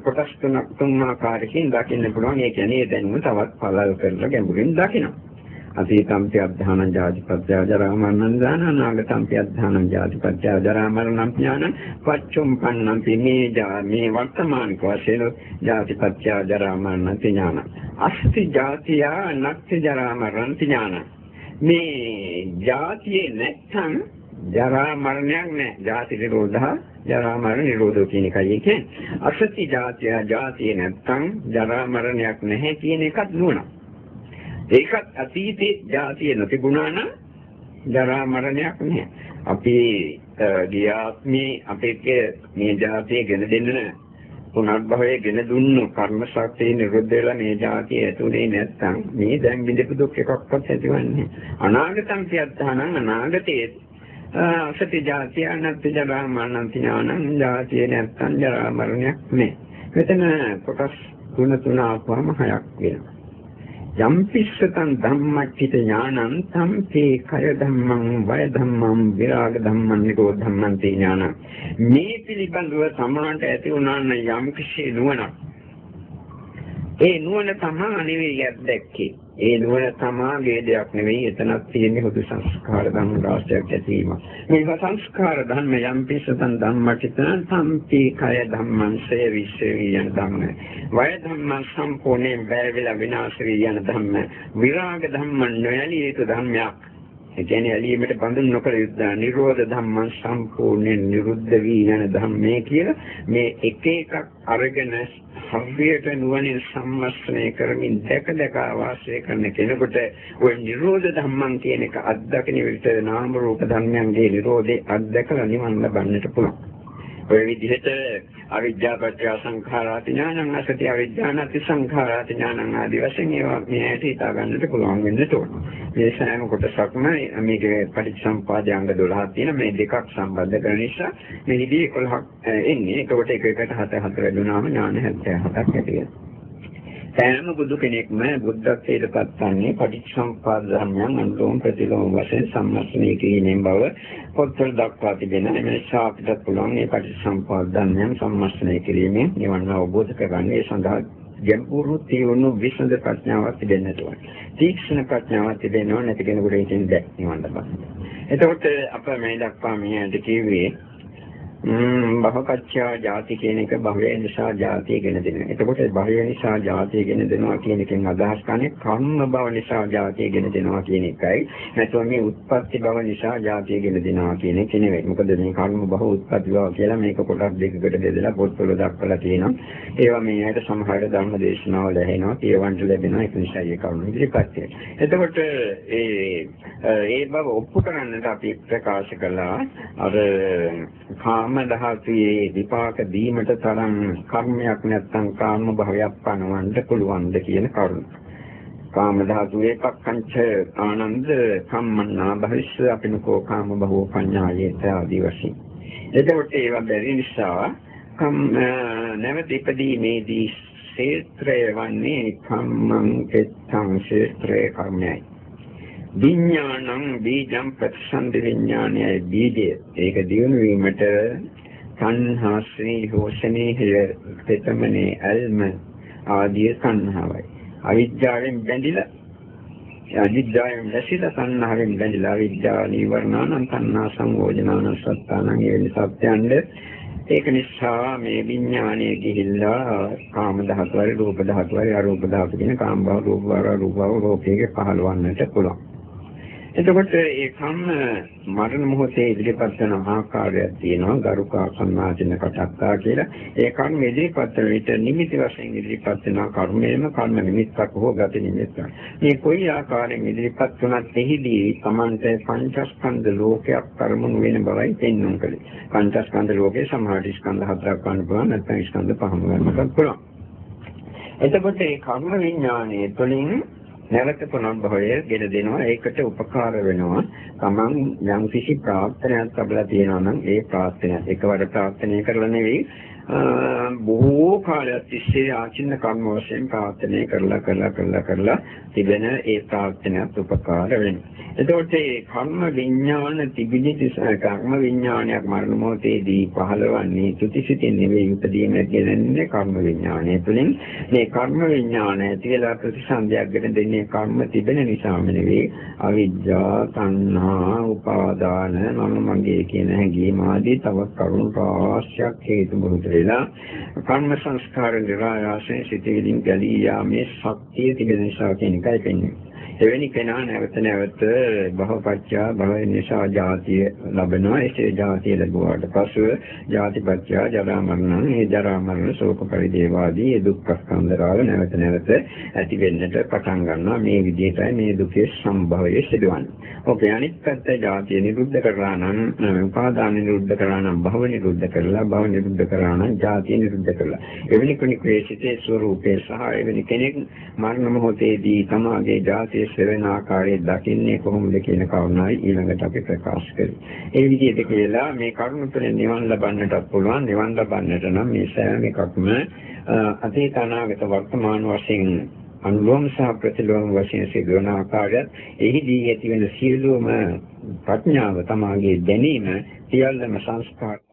කොටස් තුනක් තුන් ආකාරයකින් දකින්න පුළුවන් ඒ කියන්නේ දැනුම තවත් පළල් කරලා ගැඹුරින් දකිනවා අතීතම්පි අධධානං ජාතිපත්‍ය ජරා මරණං දාන අනාගතම්පි අධධානං ජාතිපත්‍ය ජරා මරණං ඥාන පච්චුම්පන්නම්පි මේ මේ වර්තමානික වශයෙන් ජාතිපත්‍ය ජරා මරණං ඥාන අස්ති ජාතියා නක්ති ජරා මරණං ඥාන මේ ජාතියේ නැත්නම් ජරා මරණයක් නැහැ. ජාති නිරෝධා ජරා මරණ නිරෝධෝ කියන එකයි කියන්නේ. අසති ජාතිය ජාතිය නැත්තම් ජරා මරණයක් නැහැ කියන එකත් නුවණ. ඒකත් අතීතේ ජාතිය නොතිබුණා නම් ජරා මරණයක් නැහැ. අපි ගියාත්මේ අපේ මේ ජාතිය ගෙන දෙන්න පුනර්භවයේ ගෙන දුන්නු කර්ම ශක්තිය නිරුද්ධ වෙලා මේ ජාතිය ඇතුලේ නැත්තම් මේ දැන් විඳපු දුක් එකක්වත් ඇතිවන්නේ අනාගතම් කියත්තානම් අනාගතයේ අසති ජාතිය අනත්ති ජරා මරණ ඥානං ජාතිය නැත්තම් ජරා මරණයක් නෑ. මෙතන කොටස් තුන තුන ආපුවම හයක් වෙනවා. යම් පිස්සතං ධම්මච්චිත ඥානං සම්පේ කය ධම්මං වය ධම්මං විරාග ධම්මං නිරෝධ ධම්මං තේ ඥානං. මේ පිළිබඳව සමානට ඇති වුණා නම් යම් කිසි නුවණක්. ඒ නුවණ තමයි නෙවෙයි දැක්කේ ඒ නුවණ තමාගේ දෙයක් නෙවෙයි එතනක් තියෙන්නේ හුදු සංස්කාර ධර්ම රාශියක් ඇතිවීම. මේ සංස්කාර ධර්ම යම් පිසතන් ධම්මචිතන සම්පි කය ධම්මං සේ විශ්ේ යන ධම්ම. වය ධම්මං සම්පූර්ණයෙන් බැහැ වෙලා විනාශ වී යන ධම්ම. විරාග ධම්මං නොයලී යුතු ධර්මයක්. ඒ කියන්නේ ඇලීමට බඳුන් නොකළ යුද්ධ නිරෝධ ධම්මං සම්පූර්ණයෙන් නිරුද්ධ වී යන ධම්මේ කියලා මේ එක එකක් අරගෙන හම්බියට නුවණින් සම්මස්නය කරමින් දැක දැක වාසය කරන කෙනෙකුට ওই නිරෝධ ධම්මං කියන එක අත්දකින විට නාම රූප ධර්මයන්ගේ නිරෝධේ අත්දකලා නිවන් ලබන්නට පුළුවන්. ඔය විදිහට අවිද්‍යා පත්‍ය සංඛාරාති ඥානං අසති අවිද්‍යානති සංඛාරාති ඥානං ආදී වශයෙන් ඒවා මේ ඇට හිතා ගන්නට පුළුවන් වෙන්න ඕන. මේ සෑම කොටසක්ම මේකේ පටිච්චසම්පාද අංග 12ක් තියෙන මේ දෙකක් සම්බන්ධ කරන නිසා මෙහිදී 11ක් එන්නේ. ඒකට එක එකට 7 4 වැඩුණාම ඥාන 77ක් ඇති වෙනවා. සෑම බුදු කෙනෙක්ම බුද්ධත්වයට පත්වන්නේ පටිච්චසමුප්පාද ධර්මයන් අනුලෝම ප්‍රතිලෝම වශයෙන් සම්මස්නය කිරීමෙන් බව පොත්වල දක්වා තිබෙන නිසා අපිට පුළුවන් මේ පටිච්චසමුප්පාද ධර්මයන් සම්මස්නය කිරීමෙන් නිවන අවබෝධ කරගන්න ඒ සඳහා ගැඹුරු තියුණු විසඳ ප්‍රඥාවක් තිබෙන්නට ඕන. තීක්ෂණ ප්‍රඥාවක් තිබෙනව නැති කෙනෙකුට ඉතින් දැක් නිවන් ලබන්න. එතකොට අප මේ දක්වා මෙහෙට කිව්වේ බහපච්චා ජාති කියන එක භවය නිසා ජාතිය ගෙන දෙනවා. එතකොට භවය නිසා ජාතිය ගෙන දෙනවා කියන එකෙන් අදහස් කරන්නේ කර්ම භව නිසා ජාතිය ගෙන දෙනවා කියන එකයි. නැත්නම් මේ උත්පත්ති භව නිසා ජාතිය ගෙන දෙනවා කියන එක නෙවෙයි. මොකද මේ කර්ම භව උත්පත්ති භව කියලා මේක කොටස් දෙකකට බෙදලා පොත්වල දක්වලා තියෙනවා. ඒවා මේ ඇයිට සමහර ධර්ම දේශනාවල ඇහෙනවා. කියවන්න ලැබෙනවා. ඒක නිසා ඒ කරුණු ඉදිරිපත් එතකොට ඒ ඒ බව ඔප්පු කරන්නට අපි ප්‍රකාශ කළා අර කාම කාම ධාතුයේ විපාක දීමට තරම් කර්මයක් නැත්නම් කාම භවයක් පනවන්න පුළුවන්ද කියන කරුණ. කාම ධාතුවේ පක්ඛංච ආනන්ද කම්මන්නා භවිස්ස අපිනකෝ කාම භවෝ පඤ්ඤායේත ආදී වශයෙන්. එතකොට ඒවා බැරි නිසා කම් නැවත ඉපදීමේදී ක්ෂේත්‍රය වන්නේ කම්මං කෙත්තං ක්ෂේත්‍රේ කර්මයයි. විඥානං බීජං ප්‍රතිසන්දි විඥානයයි බීජය. ඒක දිනු වීමට සංහා ශ්‍රී හෝෂණේ පෙතමනේ අල්ම ආදී සංහාවයි. අවිද්‍යාවෙන් බැඳිලා අවිද්‍යාවෙන් දැසිලා සංහාවෙන් බැඳිලා අවිද්‍යාව නිවර්ණානං සංහා සංයෝජනාන සත්තානං එවැනි සත්‍යයන්ද ඒක නිසා මේ විඥානය ගිහිල්ලා කාම ධාතුවයි රූප ධාතුවයි අරූප ධාතු කියන කාම භව රූප භව රූප භව රූපයේ පහළවන්නට පුළුවන්. එතකොට ඒ කම්ම මරණ මොහොතේ ඉදිරිපත් කරන ආකාරයක් තියෙනවා ගරුකා සම්මාදින කටක්කා කියලා. ඒ කර්ම ඉදිරිපත් වෙන විට නිමිති වශයෙන් ඉදිරිපත් වෙන කර්මයේම කර්ම නිමිත්තක් හෝ ගති නිමිත්තක්. මේ කොයි ආකාරයෙන් ඉදිරිපත් වුණත් එහිදී Tamante පංචස්කන්ධ ලෝකයක් කර්මණු වෙන බවයි පෙන්වන්න කලේ. පංචස්කන්ධ ලෝකේ සමහර ස්කන්ධ හතරක් ගන්න පුළුවන් නැත්නම් ස්කන්ධ පහම ගන්නත් පුළුවන්. එතකොට මේ කර්ම විඥානයේ තුළින් නැවත පුනර්භවය ගෙන දෙනවා. ඒකට උපකාර වෙනවා. තමන් යම් කිසි ප්‍රාර්ථනයක් ලැබලා තියෙනවා නම් ඒ ප්‍රාර්ථනය එකවර ප්‍රාර්ථනා කරලා නෙවෙයි බොහෝ කාලයක් තිස්සේ ආචින්න කර්ම වශයෙන් ප්‍රාර්ථනා කරලා කරලා කරලා කරලා තිබෙන ඒ ප්‍රාර්ථනාවත් උපකාර වෙනවා. එතකොට මේ කර්ම විඥාන තිබිලි කර්ම විඥානයක් මරණ මොහොතේදී පහළවන්නේ තුතිසිතින් නෙවෙයි උපදීන කියන්නේ කර්ම විඥානය තුළින් මේ කර්ම විඥානය තියලා ප්‍රතිසන්දියක් ගෙන දෙන්නේ කර්ම තිබෙන නිසාම නෙවෙයි අවිජ්ජා තණ්හා උපාදාන මම මගේ කියන හැඟීම් ආදී තවත් කරුණු රාශියක් හේතු බහුතර වෙලා කර්ම සංස්කාර නිරායාසයෙන් සිටින් ගැලී යාමේ ශක්තිය තිබෙන නිසා කියන එකයි පෙන්වන්නේ. එවැනි කෙනා නැවත නැවත භවපච්චා භව නිසා ජාතිය ලබනවා. එසේ ජාතිය ලැබුවාට පසුව ජාතිපච්චා ජරා මරණ, මේ ජරා මරණ ශෝක පරිදේවාදී මේ දුක්ඛ ස්කන්ධ රාග නැවත නැවත ඇති වෙන්නට පටන් ගන්නවා. මේ විදිහටයි මේ දුකේ සම්භවය සිදුවන්නේ. ඔකේ අනිත් පැත්ත ජාතිය නිරුද්ධ කරලා නම් උපාදාන නිරුද්ධ කරලා නම් භව නිරුද්ධ කරලා භව නිරුද්ධ කරලා නම් ජාතිය නිරුද්ධ කරලා. එවැනි කෙනෙකුගේ සිතේ ස්වરૂපේ සහ එවැනි කෙනෙක් මරණ මොහොතේදී තමාගේ ජාතිය සෙවෙන ආකාරයේ දකින්නේ කොහොමද කියන කරුණයි ඊළඟට අපි ප්‍රකාශ කරන්නේ. ඒ විදිහට කියලා මේ කරුණ තුළින් නිවන් ලබන්නටත් පුළුවන්. නිවන් ලබන්නට නම් මේ සෑම එකක්ම අතීත අනාගත වර්තමාන වශයෙන් අනුලෝම සහ ප්‍රතිලෝම වශයෙන් සිදුවන ආකාරයත් එහිදී ඇතිවන සියලුම ප්‍රඥාව තමාගේ දැනීම සියල්ලම සංස්කාර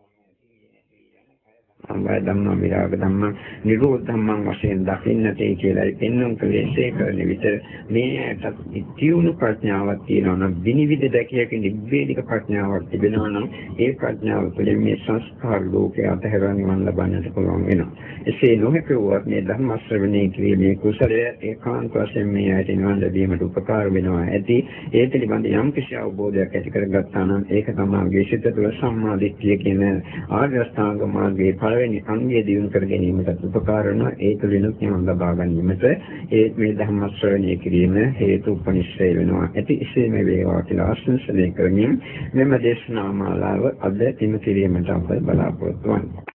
සම්බය ධම්ම විරාග ධම්ම නිරෝධ ධම්මං වශයෙන් දකින්නතේ කියලායි පෙන්වන කලේශේ කරන විට මේකට ඉතියුණු ප්‍රඥාවක් තියෙනවා නම් විනිවිද දැකියක නිබ්බේධික ප්‍රඥාවක් තිබෙනවා නම් ඒ ප්‍රඥාව තුළින් මේ සංස්කාර ලෝකයේ අතහැරලා නිවන් ලබන්නට පුළුවන් වෙනවා. එසේ නොහැකුවත් මේ ධර්ම ශ්‍රවණය කිරීමේ කුසලය ඒකාන්ත වශයෙන් මේ ඇයට නිවන් ලැබීමට උපකාර වෙනවා. ඇති ඒ පිළිබඳ යම් කිසි අවබෝධයක් ඇති කරගත්තා නම් ඒක තමයි සිත තුළ සම්මා දිට්ඨිය කියන ආර්ය අෂ්ටාංග මාර්ගයේ පළවෙනි අංගය දියුණු කර ගැනීමට උපකාර වන ඒ තුළිනුත් නිවන් ලබා ගැනීමට ඒ මේ ධර්ම ශ්‍රවණය කිරීම හේතු උපනිශ්‍රය වෙනවා. ඇති එසේම වේවා කියලා ආශිර්වාද කරමින් මෙම දේශනා මාලාව අද තිම කිරීමට අප බලාපොරොත්තු වෙනවා.